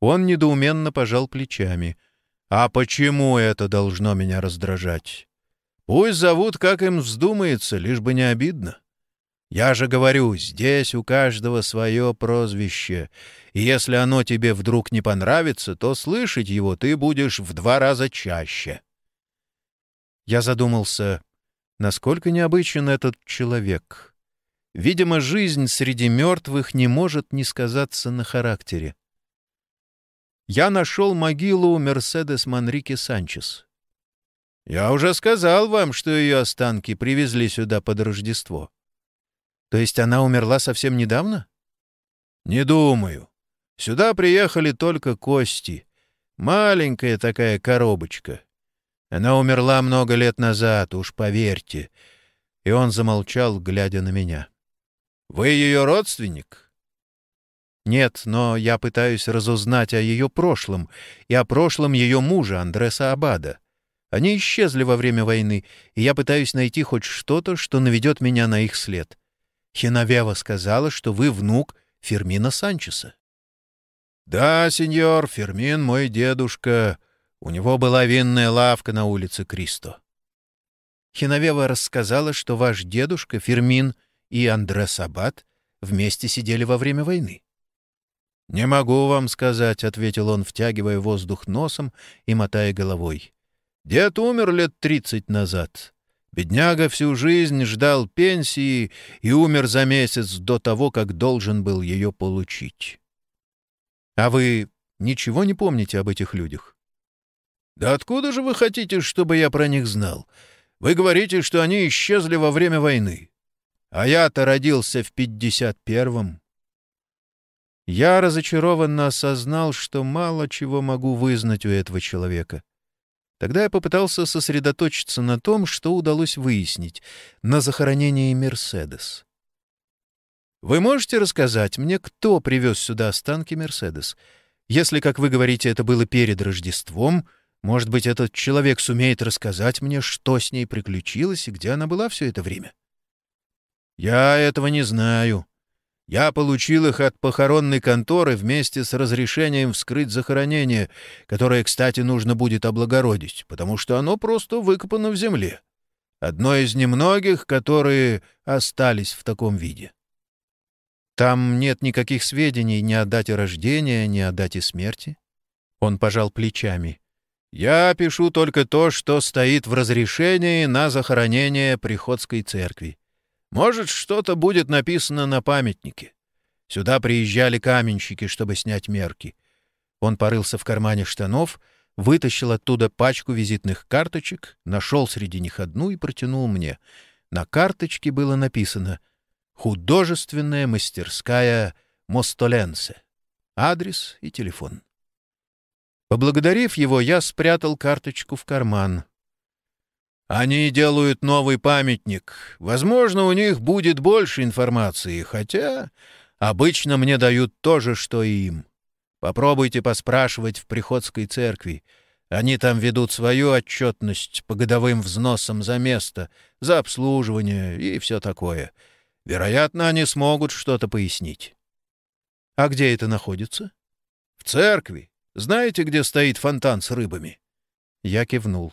Он недоуменно пожал плечами. «А почему это должно меня раздражать? Пусть зовут, как им вздумается, лишь бы не обидно. Я же говорю, здесь у каждого свое прозвище, и если оно тебе вдруг не понравится, то слышать его ты будешь в два раза чаще». Я задумался, насколько необычен этот человек. Видимо, жизнь среди мертвых не может не сказаться на характере. Я нашел могилу Мерседес Манрике Санчес. Я уже сказал вам, что ее останки привезли сюда под Рождество. То есть она умерла совсем недавно? Не думаю. Сюда приехали только кости. Маленькая такая коробочка. Она умерла много лет назад, уж поверьте. И он замолчал, глядя на меня. Вы ее родственник? Нет, но я пытаюсь разузнать о ее прошлом и о прошлом ее мужа, Андреса Абада. Они исчезли во время войны, и я пытаюсь найти хоть что-то, что наведет меня на их след. Хиновева сказала, что вы внук Фермина Санчеса. «Да, сеньор, Фермин мой дедушка. У него была винная лавка на улице Кристо». Хиновева рассказала, что ваш дедушка Фермин и Андре Сабат вместе сидели во время войны. «Не могу вам сказать», — ответил он, втягивая воздух носом и мотая головой. Дед умер лет тридцать назад. Бедняга всю жизнь ждал пенсии и умер за месяц до того, как должен был ее получить. А вы ничего не помните об этих людях? Да откуда же вы хотите, чтобы я про них знал? Вы говорите, что они исчезли во время войны. А я-то родился в пятьдесят первом. Я разочарованно осознал, что мало чего могу вызнать у этого человека. Тогда я попытался сосредоточиться на том, что удалось выяснить, на захоронении «Мерседес». «Вы можете рассказать мне, кто привез сюда останки «Мерседес»? Если, как вы говорите, это было перед Рождеством, может быть, этот человек сумеет рассказать мне, что с ней приключилось и где она была все это время?» «Я этого не знаю», я получил их от похоронной конторы вместе с разрешением вскрыть захоронение, которое, кстати, нужно будет облагородить, потому что оно просто выкопано в земле. Одно из немногих, которые остались в таком виде. Там нет никаких сведений ни о дате рождения, ни о дате смерти. Он пожал плечами. Я пишу только то, что стоит в разрешении на захоронение Приходской церкви. Может, что-то будет написано на памятнике. Сюда приезжали каменщики, чтобы снять мерки. Он порылся в кармане штанов, вытащил оттуда пачку визитных карточек, нашел среди них одну и протянул мне. На карточке было написано «Художественная мастерская Мостоленсе». Адрес и телефон. Поблагодарив его, я спрятал карточку в карман. Они делают новый памятник. Возможно, у них будет больше информации, хотя обычно мне дают то же, что и им. Попробуйте поспрашивать в приходской церкви. Они там ведут свою отчетность по годовым взносам за место, за обслуживание и все такое. Вероятно, они смогут что-то пояснить. А где это находится? В церкви. Знаете, где стоит фонтан с рыбами? Я кивнул.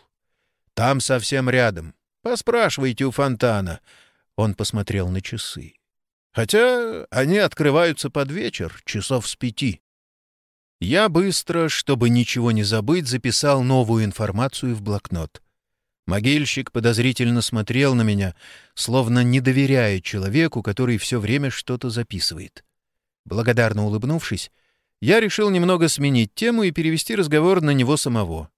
Там совсем рядом. Поспрашивайте у фонтана. Он посмотрел на часы. Хотя они открываются под вечер, часов с пяти. Я быстро, чтобы ничего не забыть, записал новую информацию в блокнот. Могильщик подозрительно смотрел на меня, словно не доверяя человеку, который все время что-то записывает. Благодарно улыбнувшись, я решил немного сменить тему и перевести разговор на него самого.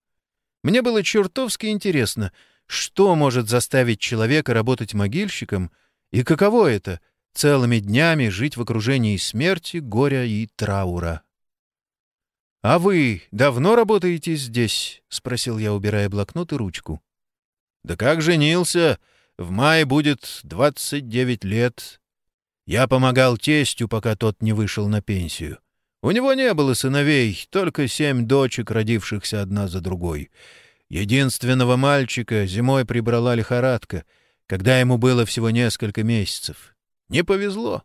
Мне было чертовски интересно, что может заставить человека работать могильщиком и каково это — целыми днями жить в окружении смерти, горя и траура. «А вы давно работаете здесь?» — спросил я, убирая блокнот и ручку. «Да как женился? В мае будет двадцать девять лет. Я помогал тестю, пока тот не вышел на пенсию. У него не было сыновей, только семь дочек, родившихся одна за другой. Единственного мальчика зимой прибрала лихорадка, когда ему было всего несколько месяцев. Не повезло.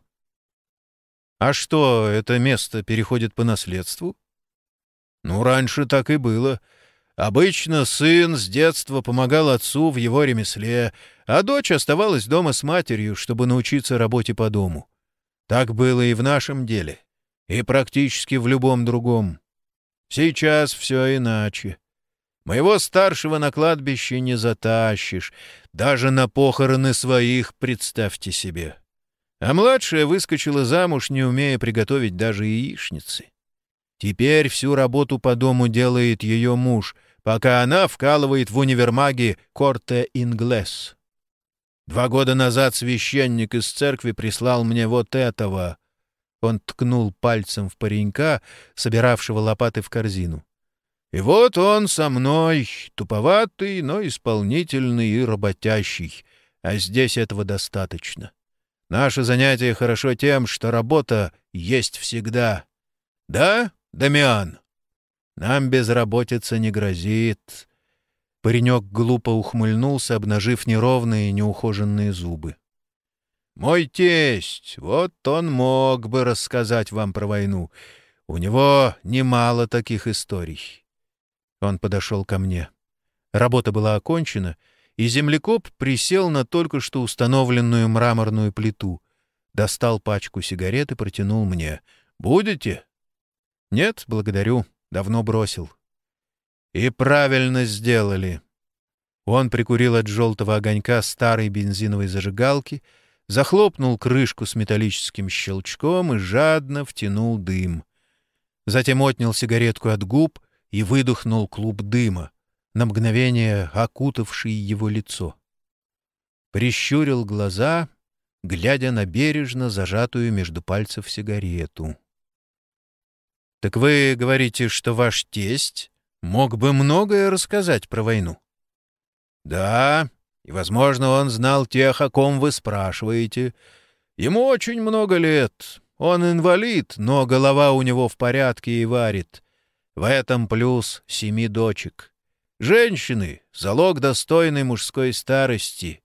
А что, это место переходит по наследству? Ну, раньше так и было. Обычно сын с детства помогал отцу в его ремесле, а дочь оставалась дома с матерью, чтобы научиться работе по дому. Так было и в нашем деле и практически в любом другом. Сейчас все иначе. Моего старшего на кладбище не затащишь, даже на похороны своих, представьте себе. А младшая выскочила замуж, не умея приготовить даже яичницы. Теперь всю работу по дому делает ее муж, пока она вкалывает в универмаге Корте Инглес. Два года назад священник из церкви прислал мне вот этого. Он ткнул пальцем в паренька, собиравшего лопаты в корзину. И вот он со мной, туповатый, но исполнительный и работящий, а здесь этого достаточно. Наше занятие хорошо тем, что работа есть всегда. Да, Дамиан? Нам безработица не грозит. Паренек глупо ухмыльнулся, обнажив неровные неухоженные зубы. «Мой тесть, вот он мог бы рассказать вам про войну. У него немало таких историй. Он подошел ко мне. Работа была окончена, и землекоп присел на только что установленную мраморную плиту, достал пачку сигарет и протянул мне. «Будете?» «Нет, благодарю. Давно бросил». «И правильно сделали». Он прикурил от желтого огонька старой бензиновой зажигалки, захлопнул крышку с металлическим щелчком и жадно втянул дым. Затем отнял сигаретку от губ и выдохнул клуб дыма, на мгновение окутавший его лицо. Прищурил глаза, глядя на бережно зажатую между пальцев сигарету. — Так вы говорите, что ваш тесть мог бы многое рассказать про войну? — Да, и, возможно, он знал тех, о ком вы спрашиваете. Ему очень много лет. Он инвалид, но голова у него в порядке и варит. В этом плюс семи дочек. Женщины — залог достойной мужской старости.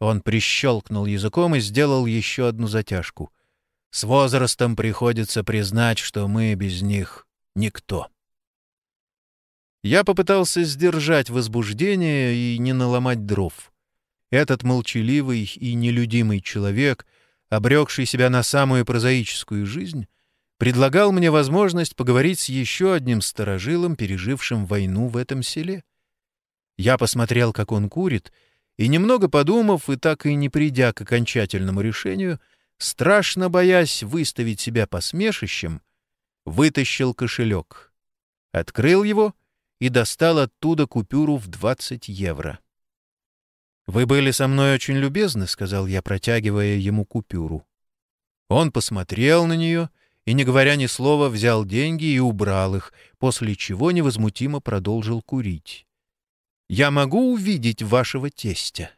Он прищелкнул языком и сделал еще одну затяжку. С возрастом приходится признать, что мы без них никто. Я попытался сдержать возбуждение и не наломать дров. Этот молчаливый и нелюдимый человек, обрекший себя на самую прозаическую жизнь, предлагал мне возможность поговорить с еще одним старожилом, пережившим войну в этом селе. Я посмотрел, как он курит, и, немного подумав и так и не придя к окончательному решению, страшно боясь выставить себя посмешищем, вытащил кошелек, открыл его и достал оттуда купюру в 20 евро. «Вы были со мной очень любезны», — сказал я, протягивая ему купюру. Он посмотрел на нее — и, не говоря ни слова, взял деньги и убрал их, после чего невозмутимо продолжил курить. «Я могу увидеть вашего тестя?»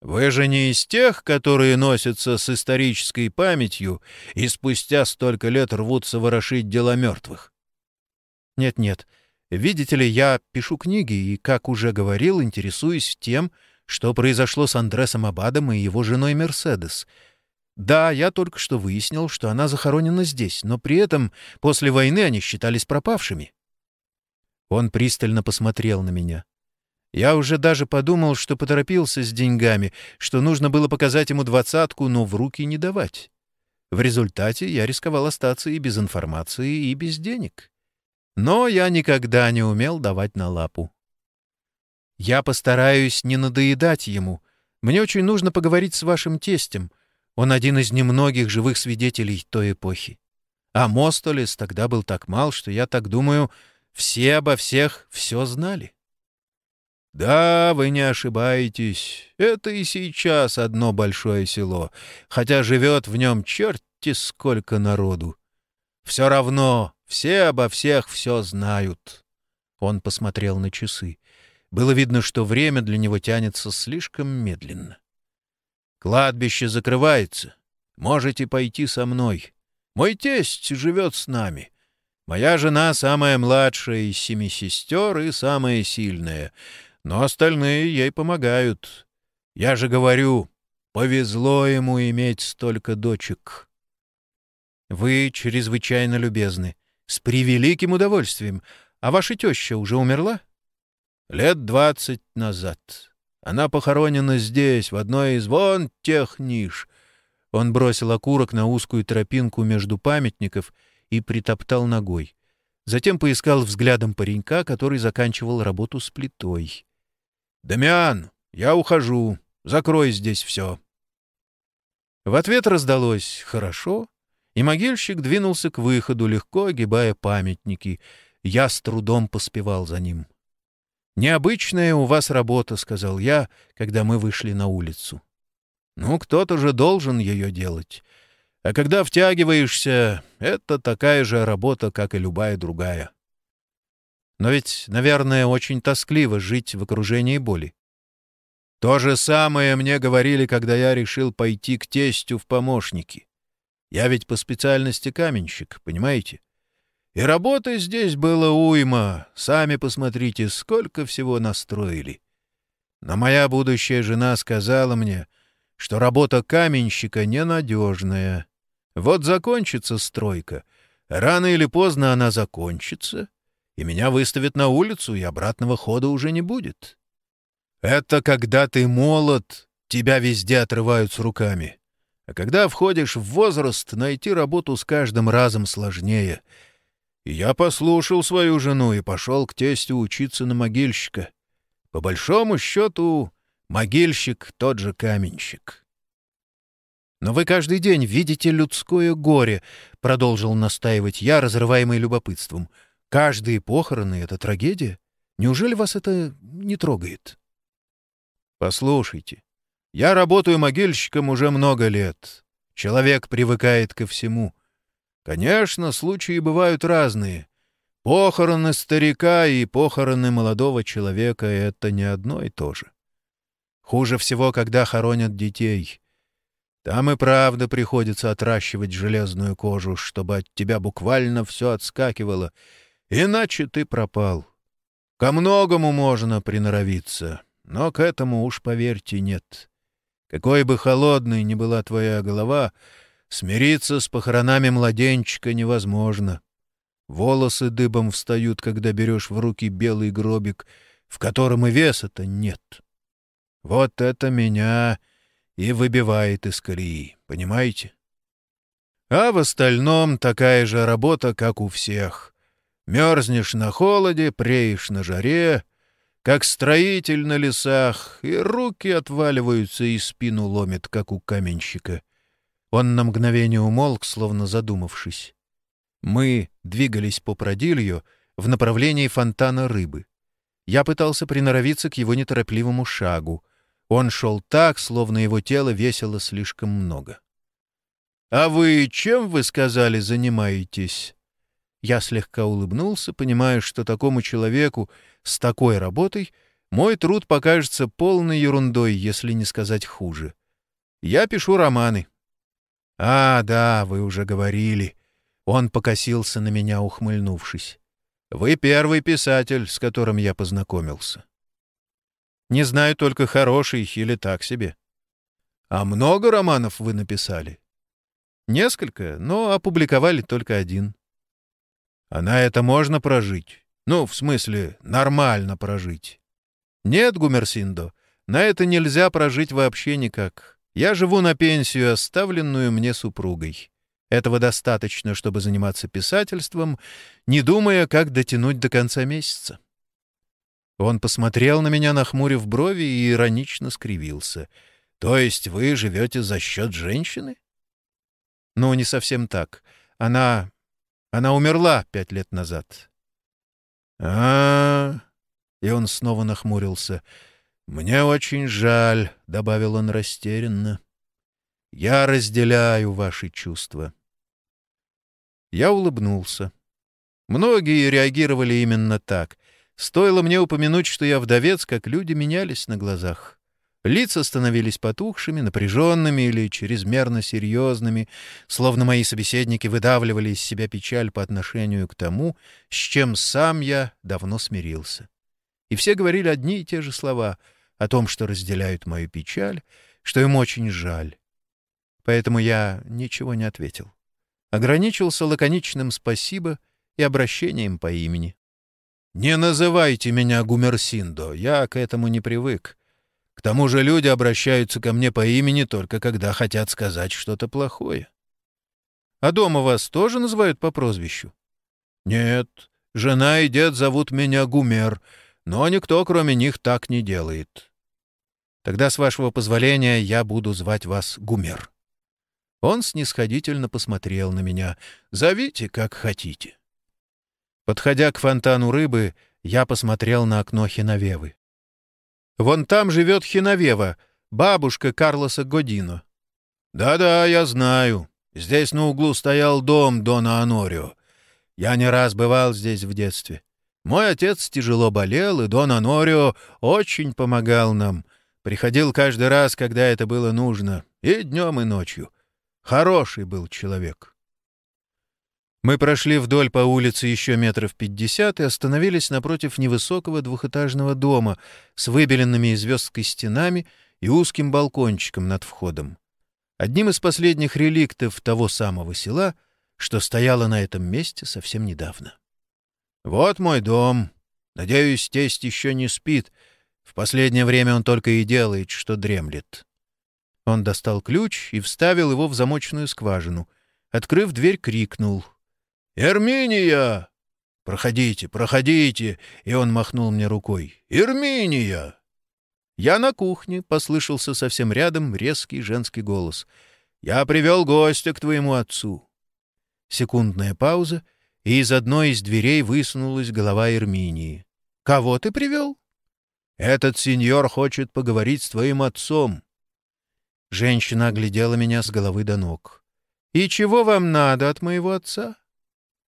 «Вы же не из тех, которые носятся с исторической памятью и спустя столько лет рвутся ворошить дела мертвых?» «Нет-нет. Видите ли, я пишу книги и, как уже говорил, интересуюсь тем, что произошло с Андресом Абадом и его женой Мерседес — да, я только что выяснил, что она захоронена здесь, но при этом после войны они считались пропавшими. Он пристально посмотрел на меня. Я уже даже подумал, что поторопился с деньгами, что нужно было показать ему двадцатку, но в руки не давать. В результате я рисковал остаться и без информации, и без денег. Но я никогда не умел давать на лапу. Я постараюсь не надоедать ему. Мне очень нужно поговорить с вашим тестем. Он один из немногих живых свидетелей той эпохи. А Мостолес тогда был так мал, что, я так думаю, все обо всех все знали. Да, вы не ошибаетесь. Это и сейчас одно большое село, хотя живет в нем черти сколько народу. Все равно все обо всех все знают. Он посмотрел на часы. Было видно, что время для него тянется слишком медленно. Кладбище закрывается. Можете пойти со мной. Мой тесть живет с нами. Моя жена самая младшая из семи сестер и самая сильная, но остальные ей помогают. Я же говорю, повезло ему иметь столько дочек. Вы чрезвычайно любезны. С превеликим удовольствием. А ваша теща уже умерла? Лет двадцать назад. Она похоронена здесь, в одной из вон тех ниш». Он бросил окурок на узкую тропинку между памятников и притоптал ногой. Затем поискал взглядом паренька, который заканчивал работу с плитой. «Дамиан, я ухожу. Закрой здесь все». В ответ раздалось «хорошо», и могильщик двинулся к выходу, легко огибая памятники. Я с трудом поспевал за ним. «Необычная у вас работа», — сказал я, когда мы вышли на улицу. «Ну, кто-то же должен ее делать. А когда втягиваешься, это такая же работа, как и любая другая. Но ведь, наверное, очень тоскливо жить в окружении боли. То же самое мне говорили, когда я решил пойти к тестю в помощники. Я ведь по специальности каменщик, понимаете? И работы здесь было уйма. Сами посмотрите, сколько всего настроили. Но моя будущая жена сказала мне, что работа каменщика ненадежная. Вот закончится стройка. Рано или поздно она закончится, и меня выставят на улицу, и обратного хода уже не будет. Это когда ты молод, тебя везде отрывают с руками. А когда входишь в возраст, найти работу с каждым разом сложнее. И я послушал свою жену и пошел к тестю учиться на могильщика. По большому счету, могильщик — тот же каменщик. «Но вы каждый день видите людское горе», — продолжил настаивать я, разрываемый любопытством. «Каждые похороны — это трагедия. Неужели вас это не трогает?» «Послушайте, я работаю могильщиком уже много лет. Человек привыкает ко всему. Конечно, случаи бывают разные. Похороны старика и похороны молодого человека — это не одно и то же. Хуже всего, когда хоронят детей — там и правда приходится отращивать железную кожу, чтобы от тебя буквально все отскакивало, иначе ты пропал. Ко многому можно приноровиться, но к этому уж, поверьте, нет. Какой бы холодной ни была твоя голова, смириться с похоронами младенчика невозможно. Волосы дыбом встают, когда берешь в руки белый гробик, в котором и веса-то нет. Вот это меня и выбивает из колеи, понимаете? А в остальном такая же работа, как у всех. Мерзнешь на холоде, преешь на жаре, как строитель на лесах, и руки отваливаются, и спину ломит, как у каменщика. Он на мгновение умолк, словно задумавшись. Мы двигались по продилью в направлении фонтана рыбы. Я пытался приноровиться к его неторопливому шагу. Он шел так, словно его тело весило слишком много. «А вы чем, вы сказали, занимаетесь?» Я слегка улыбнулся, понимая, что такому человеку с такой работой мой труд покажется полной ерундой, если не сказать хуже. Я пишу романы. «А, да, вы уже говорили». Он покосился на меня, ухмыльнувшись. «Вы первый писатель, с которым я познакомился». Не знаю только, хороший или так себе. А много романов вы написали? Несколько, но опубликовали только один. А на это можно прожить? Ну, в смысле, нормально прожить. Нет, Гумерсиндо, на это нельзя прожить вообще никак. Я живу на пенсию, оставленную мне супругой. Этого достаточно, чтобы заниматься писательством, не думая, как дотянуть до конца месяца. Он посмотрел на меня, нахмурив брови, и иронично скривился. «То есть вы живете за счет женщины?» «Ну, не совсем так. Она... она умерла пять лет назад». А, -а, а И он снова нахмурился. «Мне очень жаль», — добавил он растерянно. «Я разделяю ваши чувства». Я улыбнулся. Многие реагировали именно так — Стоило мне упомянуть, что я вдовец, как люди менялись на глазах. Лица становились потухшими, напряженными или чрезмерно серьезными, словно мои собеседники выдавливали из себя печаль по отношению к тому, с чем сам я давно смирился. И все говорили одни и те же слова о том, что разделяют мою печаль, что им очень жаль. Поэтому я ничего не ответил. Ограничился лаконичным «спасибо» и обращением по имени. «Не называйте меня Гумерсиндо, я к этому не привык. К тому же люди обращаются ко мне по имени только когда хотят сказать что-то плохое». «А дома вас тоже называют по прозвищу?» «Нет, Жена и дед зовут меня Гумер, но никто, кроме них, так не делает. Тогда, с вашего позволения, я буду звать вас Гумер. Он снисходительно посмотрел на меня. «Зовите, как хотите». Подходя к фонтану рыбы, я посмотрел на окно Хиновевы. «Вон там живет Хиновева, бабушка Карлоса Годино». «Да-да, я знаю. Здесь на углу стоял дом Дона Анорио. Я не раз бывал здесь в детстве. Мой отец тяжело болел, и Дон Анорио очень помогал нам. Приходил каждый раз, когда это было нужно, и днем, и ночью. Хороший был человек. Мы прошли вдоль по улице еще метров пятьдесят и остановились напротив невысокого двухэтажного дома с выбеленными звездкой стенами и узким балкончиком над входом. Одним из последних реликтов того самого села, что стояло на этом месте совсем недавно. «Вот мой дом. Надеюсь, тесть еще не спит. В последнее время он только и делает, что дремлет. Он достал ключ и вставил его в замочную скважину. Открыв дверь, крикнул. «Эрминия!» «Проходите, проходите!» И он махнул мне рукой. «Эрминия!» «Я на кухне», — послышался совсем рядом резкий женский голос. «Я привел гостя к твоему отцу». Секундная пауза, и из одной из дверей высунулась голова Эрминии. «Кого ты привел?» «Этот сеньор хочет поговорить с твоим отцом». Женщина оглядела меня с головы до ног. «И чего вам надо от моего отца?»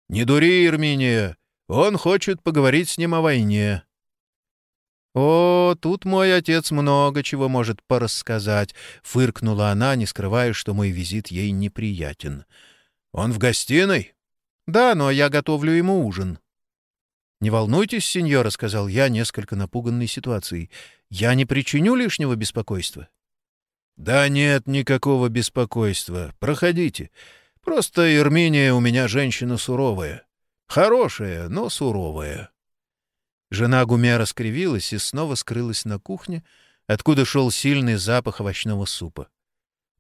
«Не дури, Ирминия. Он хочет поговорить с ним о войне». «О, тут мой отец много чего может порассказать», — фыркнула она, не скрывая, что мой визит ей неприятен. «Он в гостиной?» «Да, но я готовлю ему ужин». «Не волнуйтесь, сеньора», — сказал я, несколько напуганной ситуацией. «Я не причиню лишнего беспокойства». «Да нет никакого беспокойства. Проходите. Просто Ерминия у меня женщина суровая. Хорошая, но суровая». Жена Гумера скривилась и снова скрылась на кухне, откуда шел сильный запах овощного супа.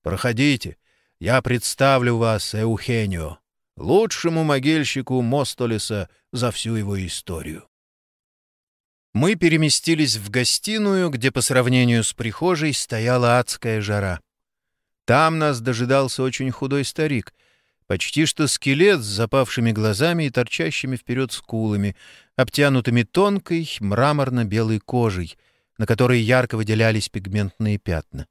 «Проходите. Я представлю вас Эухенио, лучшему могильщику Мостолеса за всю его историю». Мы переместились в гостиную, где по сравнению с прихожей стояла адская жара. Там нас дожидался очень худой старик, почти что скелет с запавшими глазами и торчащими вперед скулами, обтянутыми тонкой мраморно-белой кожей, на которой ярко выделялись пигментные пятна.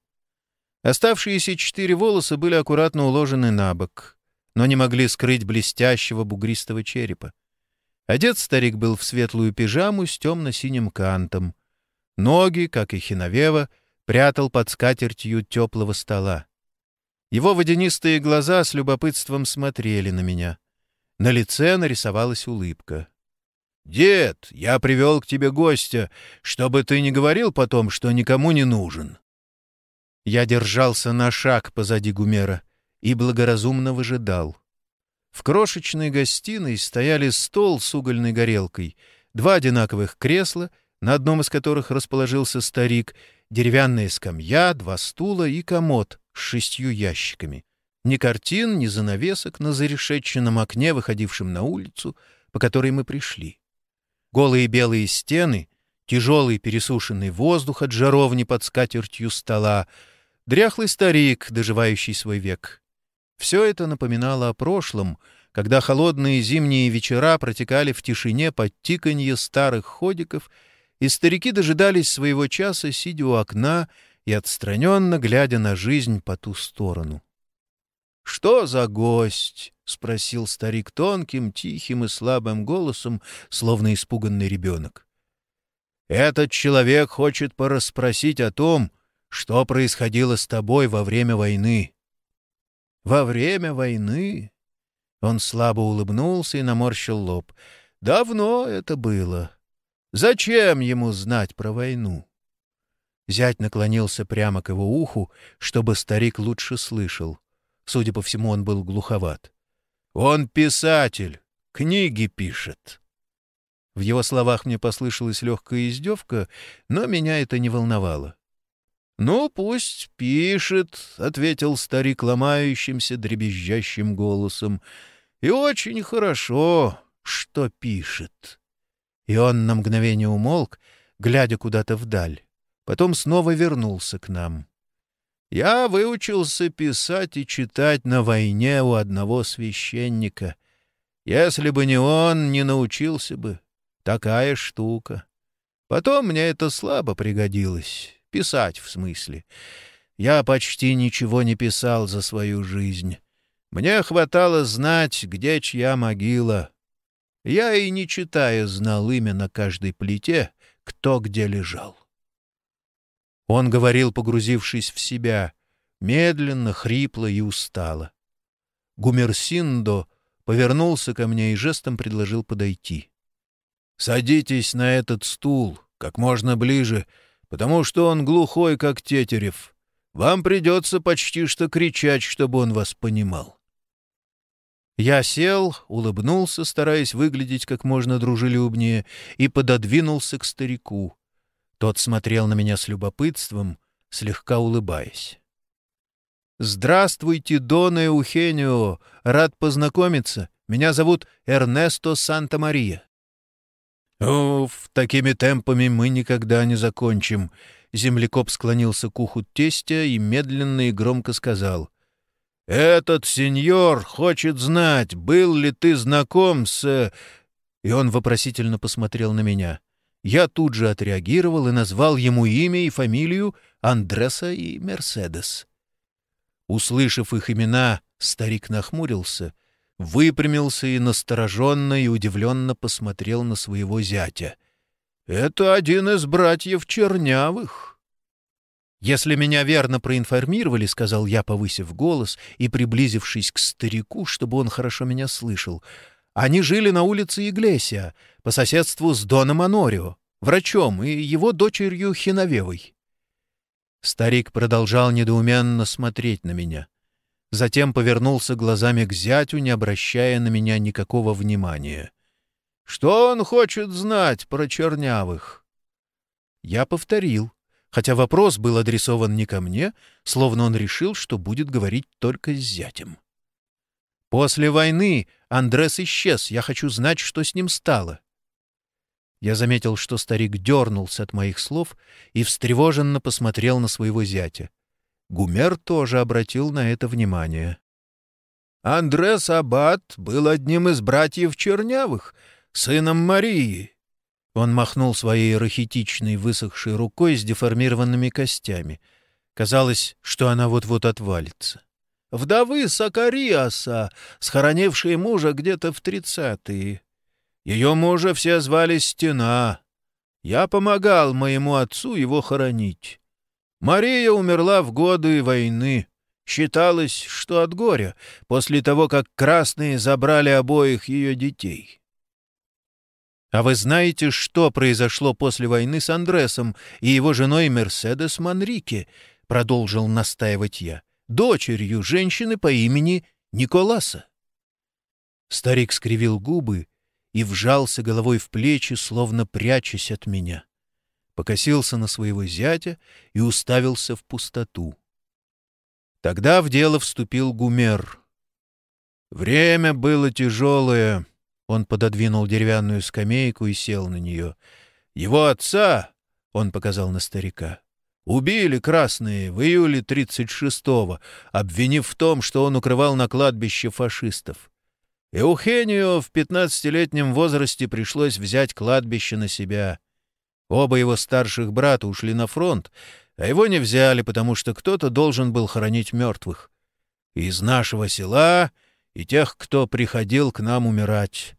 Оставшиеся четыре волоса были аккуратно уложены на бок, но не могли скрыть блестящего бугристого черепа. Одет старик был в светлую пижаму с темно-синим кантом. Ноги, как и Хиновева, прятал под скатертью теплого стола. Его водянистые глаза с любопытством смотрели на меня. На лице нарисовалась улыбка. «Дед, я привел к тебе гостя, чтобы ты не говорил потом, что никому не нужен». Я держался на шаг позади Гумера и благоразумно выжидал. В крошечной гостиной стояли стол с угольной горелкой, два одинаковых кресла, на одном из которых расположился старик, деревянная скамья, два стула и комод с шестью ящиками. Ни картин, ни занавесок на зарешетченном окне, выходившем на улицу, по которой мы пришли. Голые белые стены, тяжелый пересушенный воздух от жаровни под скатертью стола, дряхлый старик, доживающий свой век. Все это напоминало о прошлом, когда холодные зимние вечера протекали в тишине под тиканье старых ходиков, и старики дожидались своего часа, сидя у окна и отстраненно глядя на жизнь по ту сторону. «Что за гость?» — спросил старик тонким, тихим и слабым голосом, словно испуганный ребенок. «Этот человек хочет порасспросить о том, что происходило с тобой во время войны. Во время войны...» Он слабо улыбнулся и наморщил лоб. «Давно это было. Зачем ему знать про войну?» Зять наклонился прямо к его уху, чтобы старик лучше слышал. Судя по всему, он был глуховат. «Он писатель, книги пишет». В его словах мне послышалась легкая издевка, но меня это не волновало. «Ну, пусть пишет», — ответил старик ломающимся, дребезжащим голосом. «И очень хорошо, что пишет. И он на мгновение умолк, глядя куда-то вдаль. Потом снова вернулся к нам. Я выучился писать и читать на войне у одного священника. Если бы не он, не научился бы. Такая штука. Потом мне это слабо пригодилось. Писать, в смысле. Я почти ничего не писал за свою жизнь. Мне хватало знать, где чья могила. Я и не читая знал имя на каждой плите, кто где лежал. Он говорил, погрузившись в себя, медленно, хрипло и устало. Гумерсиндо повернулся ко мне и жестом предложил подойти. «Садитесь на этот стул, как можно ближе, потому что он глухой, как тетерев. Вам придется почти что кричать, чтобы он вас понимал». Я сел, улыбнулся, стараясь выглядеть как можно дружелюбнее, и пододвинулся к старику. Тот смотрел на меня с любопытством, слегка улыбаясь. «Здравствуйте, Дона Эухенио! Рад познакомиться. Меня зовут Эрнесто Санта-Мария». «Уф, такими темпами мы никогда не закончим». Землекоп склонился к уху тестя и медленно и громко сказал. «Этот сеньор хочет знать, был ли ты знаком с...» И он вопросительно посмотрел на меня. Я тут же отреагировал и назвал ему имя и фамилию Андреса и Мерседес. Услышав их имена, старик нахмурился, выпрямился и настороженно и удивленно посмотрел на своего зятя. «Это один из братьев Чернявых». «Если меня верно проинформировали, — сказал я, повысив голос и приблизившись к старику, чтобы он хорошо меня слышал, — они жили на улице Иглесия, по соседству с Доном Анорио, врачом и его дочерью Хиновевой. Старик продолжал недоуменно смотреть на меня. Затем повернулся глазами к зятю, не обращая на меня никакого внимания. «Что он хочет знать про чернявых?» Я повторил, хотя вопрос был адресован не ко мне, словно он решил, что будет говорить только с зятем. После войны Андрес исчез. Я хочу знать, что с ним стало. Я заметил, что старик дернулся от моих слов и встревоженно посмотрел на своего зятя. Гумер тоже обратил на это внимание. «Андрес Аббат был одним из братьев Чернявых, сыном Марии». Он махнул своей рахитичной высохшей рукой с деформированными костями. Казалось, что она вот-вот отвалится вдовы Сакариаса, схоронившей мужа где-то в тридцатые. Ее мужа все звали Стена. Я помогал моему отцу его хоронить. Мария умерла в годы войны. Считалось, что от горя, после того, как красные забрали обоих ее детей. А вы знаете, что произошло после войны с Андресом и его женой Мерседес Манрике? — продолжил настаивать я дочерью женщины по имени Николаса. Старик скривил губы и вжался головой в плечи, словно прячась от меня. Покосился на своего зятя и уставился в пустоту. Тогда в дело вступил Гумер. Время было тяжелое. Он пододвинул деревянную скамейку и сел на нее. Его отца, — он показал на старика, Убили красные в июле 36-го, обвинив в том, что он укрывал на кладбище фашистов. Эухенио в 15-летнем возрасте пришлось взять кладбище на себя. Оба его старших брата ушли на фронт, а его не взяли, потому что кто-то должен был хоронить мертвых. Из нашего села и тех, кто приходил к нам умирать.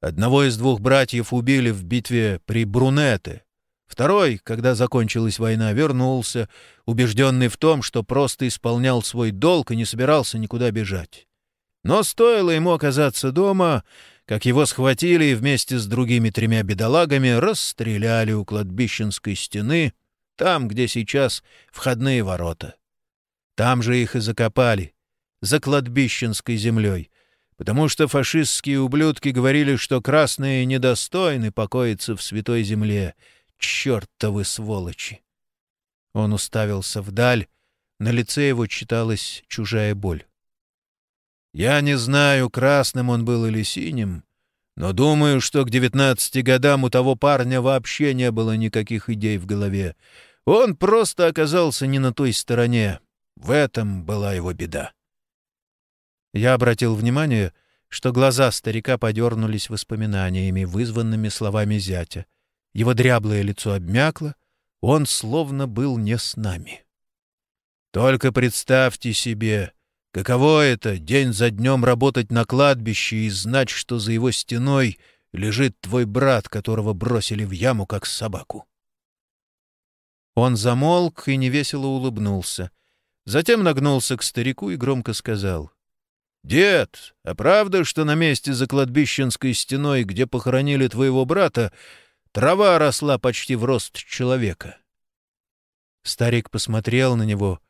Одного из двух братьев убили в битве при Брунете, Второй, когда закончилась война, вернулся, убежденный в том, что просто исполнял свой долг и не собирался никуда бежать. Но стоило ему оказаться дома, как его схватили и вместе с другими тремя бедолагами расстреляли у кладбищенской стены, там, где сейчас входные ворота. Там же их и закопали, за кладбищенской землей, потому что фашистские ублюдки говорили, что красные недостойны покоиться в святой земле — Чертовы сволочи! Он уставился вдаль, на лице его читалась чужая боль. Я не знаю, красным он был или синим, Но думаю, что к девятнадцати годам у того парня вообще не было никаких идей в голове. Он просто оказался не на той стороне. В этом была его беда. Я обратил внимание, что глаза старика подернулись воспоминаниями, вызванными словами зятя. Его дряблое лицо обмякло, он словно был не с нами. Только представьте себе, каково это день за днем работать на кладбище и знать, что за его стеной лежит твой брат, которого бросили в яму, как собаку. Он замолк и невесело улыбнулся. Затем нагнулся к старику и громко сказал. «Дед, а правда, что на месте за кладбищенской стеной, где похоронили твоего брата, трава росла почти в рост человека?» Старик посмотрел на него,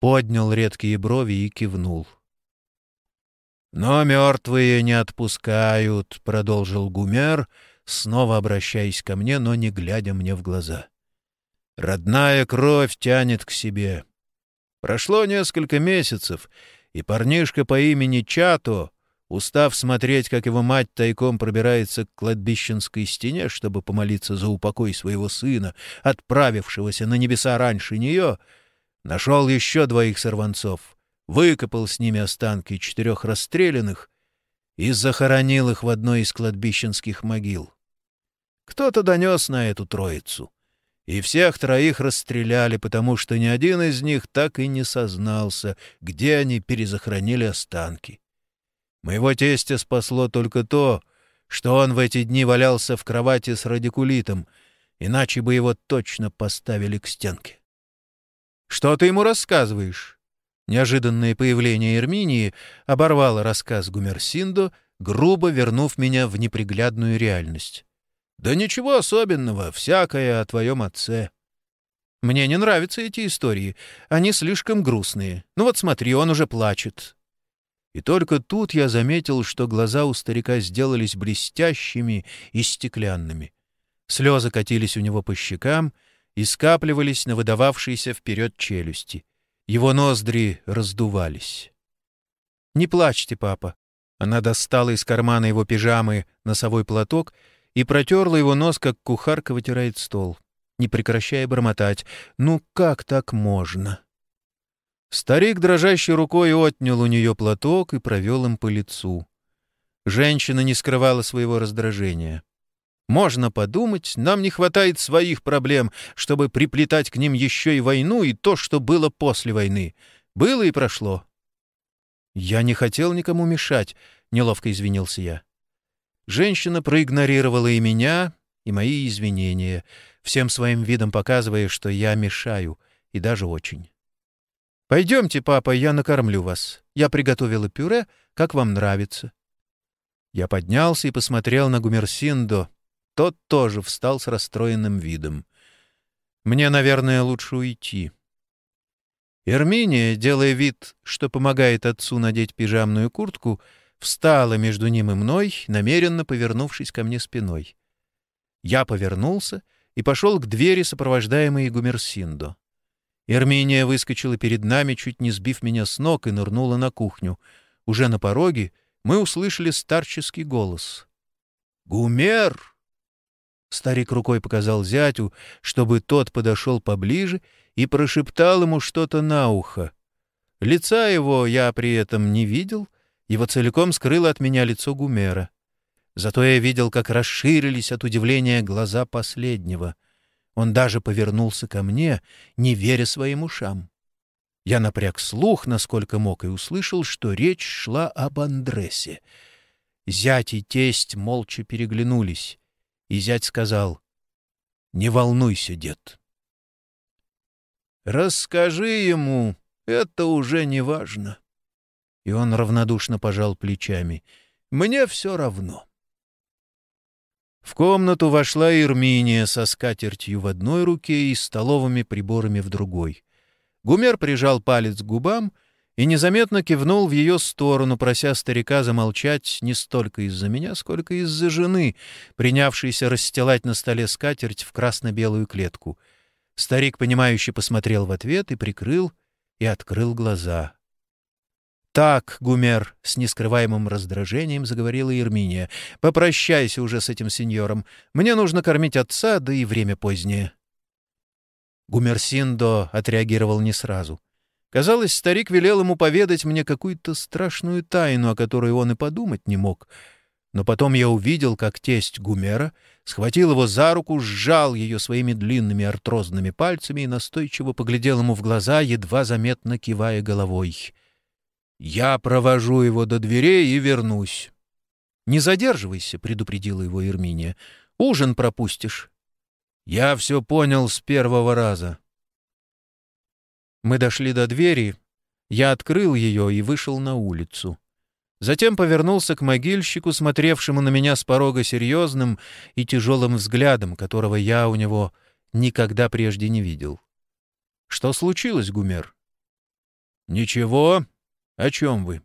поднял редкие брови и кивнул. «Но мертвые не отпускают», — продолжил Гумер, снова обращаясь ко мне, но не глядя мне в глаза. «Родная кровь тянет к себе. Прошло несколько месяцев, и парнишка по имени Чато, устав смотреть, как его мать тайком пробирается к кладбищенской стене, чтобы помолиться за упокой своего сына, отправившегося на небеса раньше нее, нашел еще двоих сорванцов, выкопал с ними останки четырех расстрелянных и захоронил их в одной из кладбищенских могил. Кто-то донес на эту троицу — и всех троих расстреляли, потому что ни один из них так и не сознался, где они перезахоронили останки. Моего тестя спасло только то, что он в эти дни валялся в кровати с радикулитом, иначе бы его точно поставили к стенке. «Что ты ему рассказываешь?» Неожиданное появление Эрминии оборвало рассказ Гумерсиндо, грубо вернув меня в неприглядную реальность. «Да ничего особенного, всякое о твоем отце». «Мне не нравятся эти истории. Они слишком грустные. Ну вот смотри, он уже плачет». И только тут я заметил, что глаза у старика сделались блестящими и стеклянными. Слезы катились у него по щекам и скапливались на выдававшейся вперед челюсти. Его ноздри раздувались. «Не плачьте, папа». Она достала из кармана его пижамы носовой платок и протерла его нос, как кухарка вытирает стол, не прекращая бормотать. «Ну как так можно?» Старик, дрожащей рукой, отнял у нее платок и провел им по лицу. Женщина не скрывала своего раздражения. «Можно подумать, нам не хватает своих проблем, чтобы приплетать к ним еще и войну и то, что было после войны. Было и прошло». «Я не хотел никому мешать», — неловко извинился я. Женщина проигнорировала и меня, и мои извинения, всем своим видом показывая, что я мешаю, и даже очень. «Пойдемте, папа, я накормлю вас. Я приготовила пюре, как вам нравится». Я поднялся и посмотрел на Гумерсиндо. Тот тоже встал с расстроенным видом. «Мне, наверное, лучше уйти». Эрминия, делая вид, что помогает отцу надеть пижамную куртку, — встала между ним и мной, намеренно повернувшись ко мне спиной. Я повернулся и пошел к двери, сопровождаемой Гумерсиндо. Эрминия выскочила перед нами, чуть не сбив меня с ног, и нырнула на кухню. Уже на пороге мы услышали старческий голос. «Гумер!» Старик рукой показал зятю, чтобы тот подошел поближе и прошептал ему что-то на ухо. Лица его я при этом не видел — его целиком скрыло от меня лицо Гумера. Зато я видел, как расширились от удивления глаза последнего. Он даже повернулся ко мне, не веря своим ушам. Я напряг слух, насколько мог, и услышал, что речь шла об Андресе. Зять и тесть молча переглянулись, и зять сказал, «Не волнуйся, дед». «Расскажи ему, это уже не важно». И он равнодушно пожал плечами. «Мне все равно». В комнату вошла Ирминия со скатертью в одной руке и столовыми приборами в другой. Гумер прижал палец к губам и незаметно кивнул в ее сторону, прося старика замолчать не столько из-за меня, сколько из-за жены, принявшейся расстилать на столе скатерть в красно-белую клетку. Старик, понимающе посмотрел в ответ и прикрыл и открыл глаза. «Так, Гумер», — с нескрываемым раздражением заговорила Ерминия, — «попрощайся уже с этим сеньором. Мне нужно кормить отца, да и время позднее». Гумерсиндо отреагировал не сразу. Казалось, старик велел ему поведать мне какую-то страшную тайну, о которой он и подумать не мог. Но потом я увидел, как тесть Гумера схватил его за руку, сжал ее своими длинными артрозными пальцами и настойчиво поглядел ему в глаза, едва заметно кивая головой. «Я провожу его до дверей и вернусь». «Не задерживайся», — предупредила его Ерминия. «Ужин пропустишь». «Я все понял с первого раза». Мы дошли до двери, я открыл ее и вышел на улицу. Затем повернулся к могильщику, смотревшему на меня с порога серьезным и тяжелым взглядом, которого я у него никогда прежде не видел. «Что случилось, Гумер?» «Ничего. О чем вы?»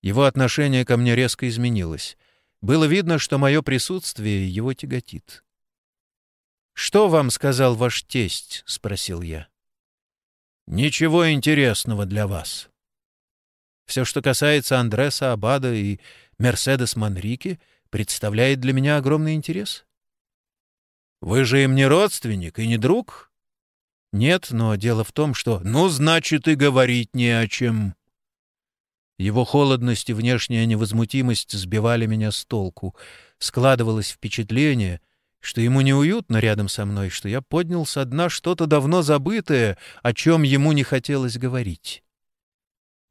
Его отношение ко мне резко изменилось. Было видно, что мое присутствие его тяготит. «Что вам сказал ваш тесть?» — спросил я. Ничего интересного для вас. Все, что касается Андреса Абада и Мерседес Манрике, представляет для меня огромный интерес. Вы же им не родственник и не друг? Нет, но дело в том, что... Ну, значит, и говорить не о чем. Его холодность и внешняя невозмутимость сбивали меня с толку. Складывалось впечатление, что ему неуютно рядом со мной, что я поднял со дна что-то давно забытое, о чем ему не хотелось говорить.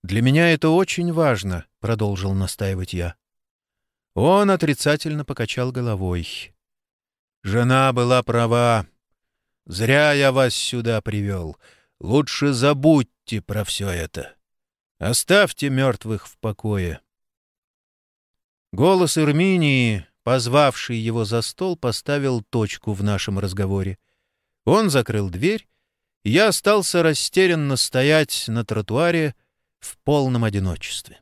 «Для меня это очень важно», — продолжил настаивать я. Он отрицательно покачал головой. «Жена была права. Зря я вас сюда привел. Лучше забудьте про все это. Оставьте мертвых в покое». Голос Ирминии позвавший его за стол, поставил точку в нашем разговоре. Он закрыл дверь, и я остался растерянно стоять на тротуаре в полном одиночестве.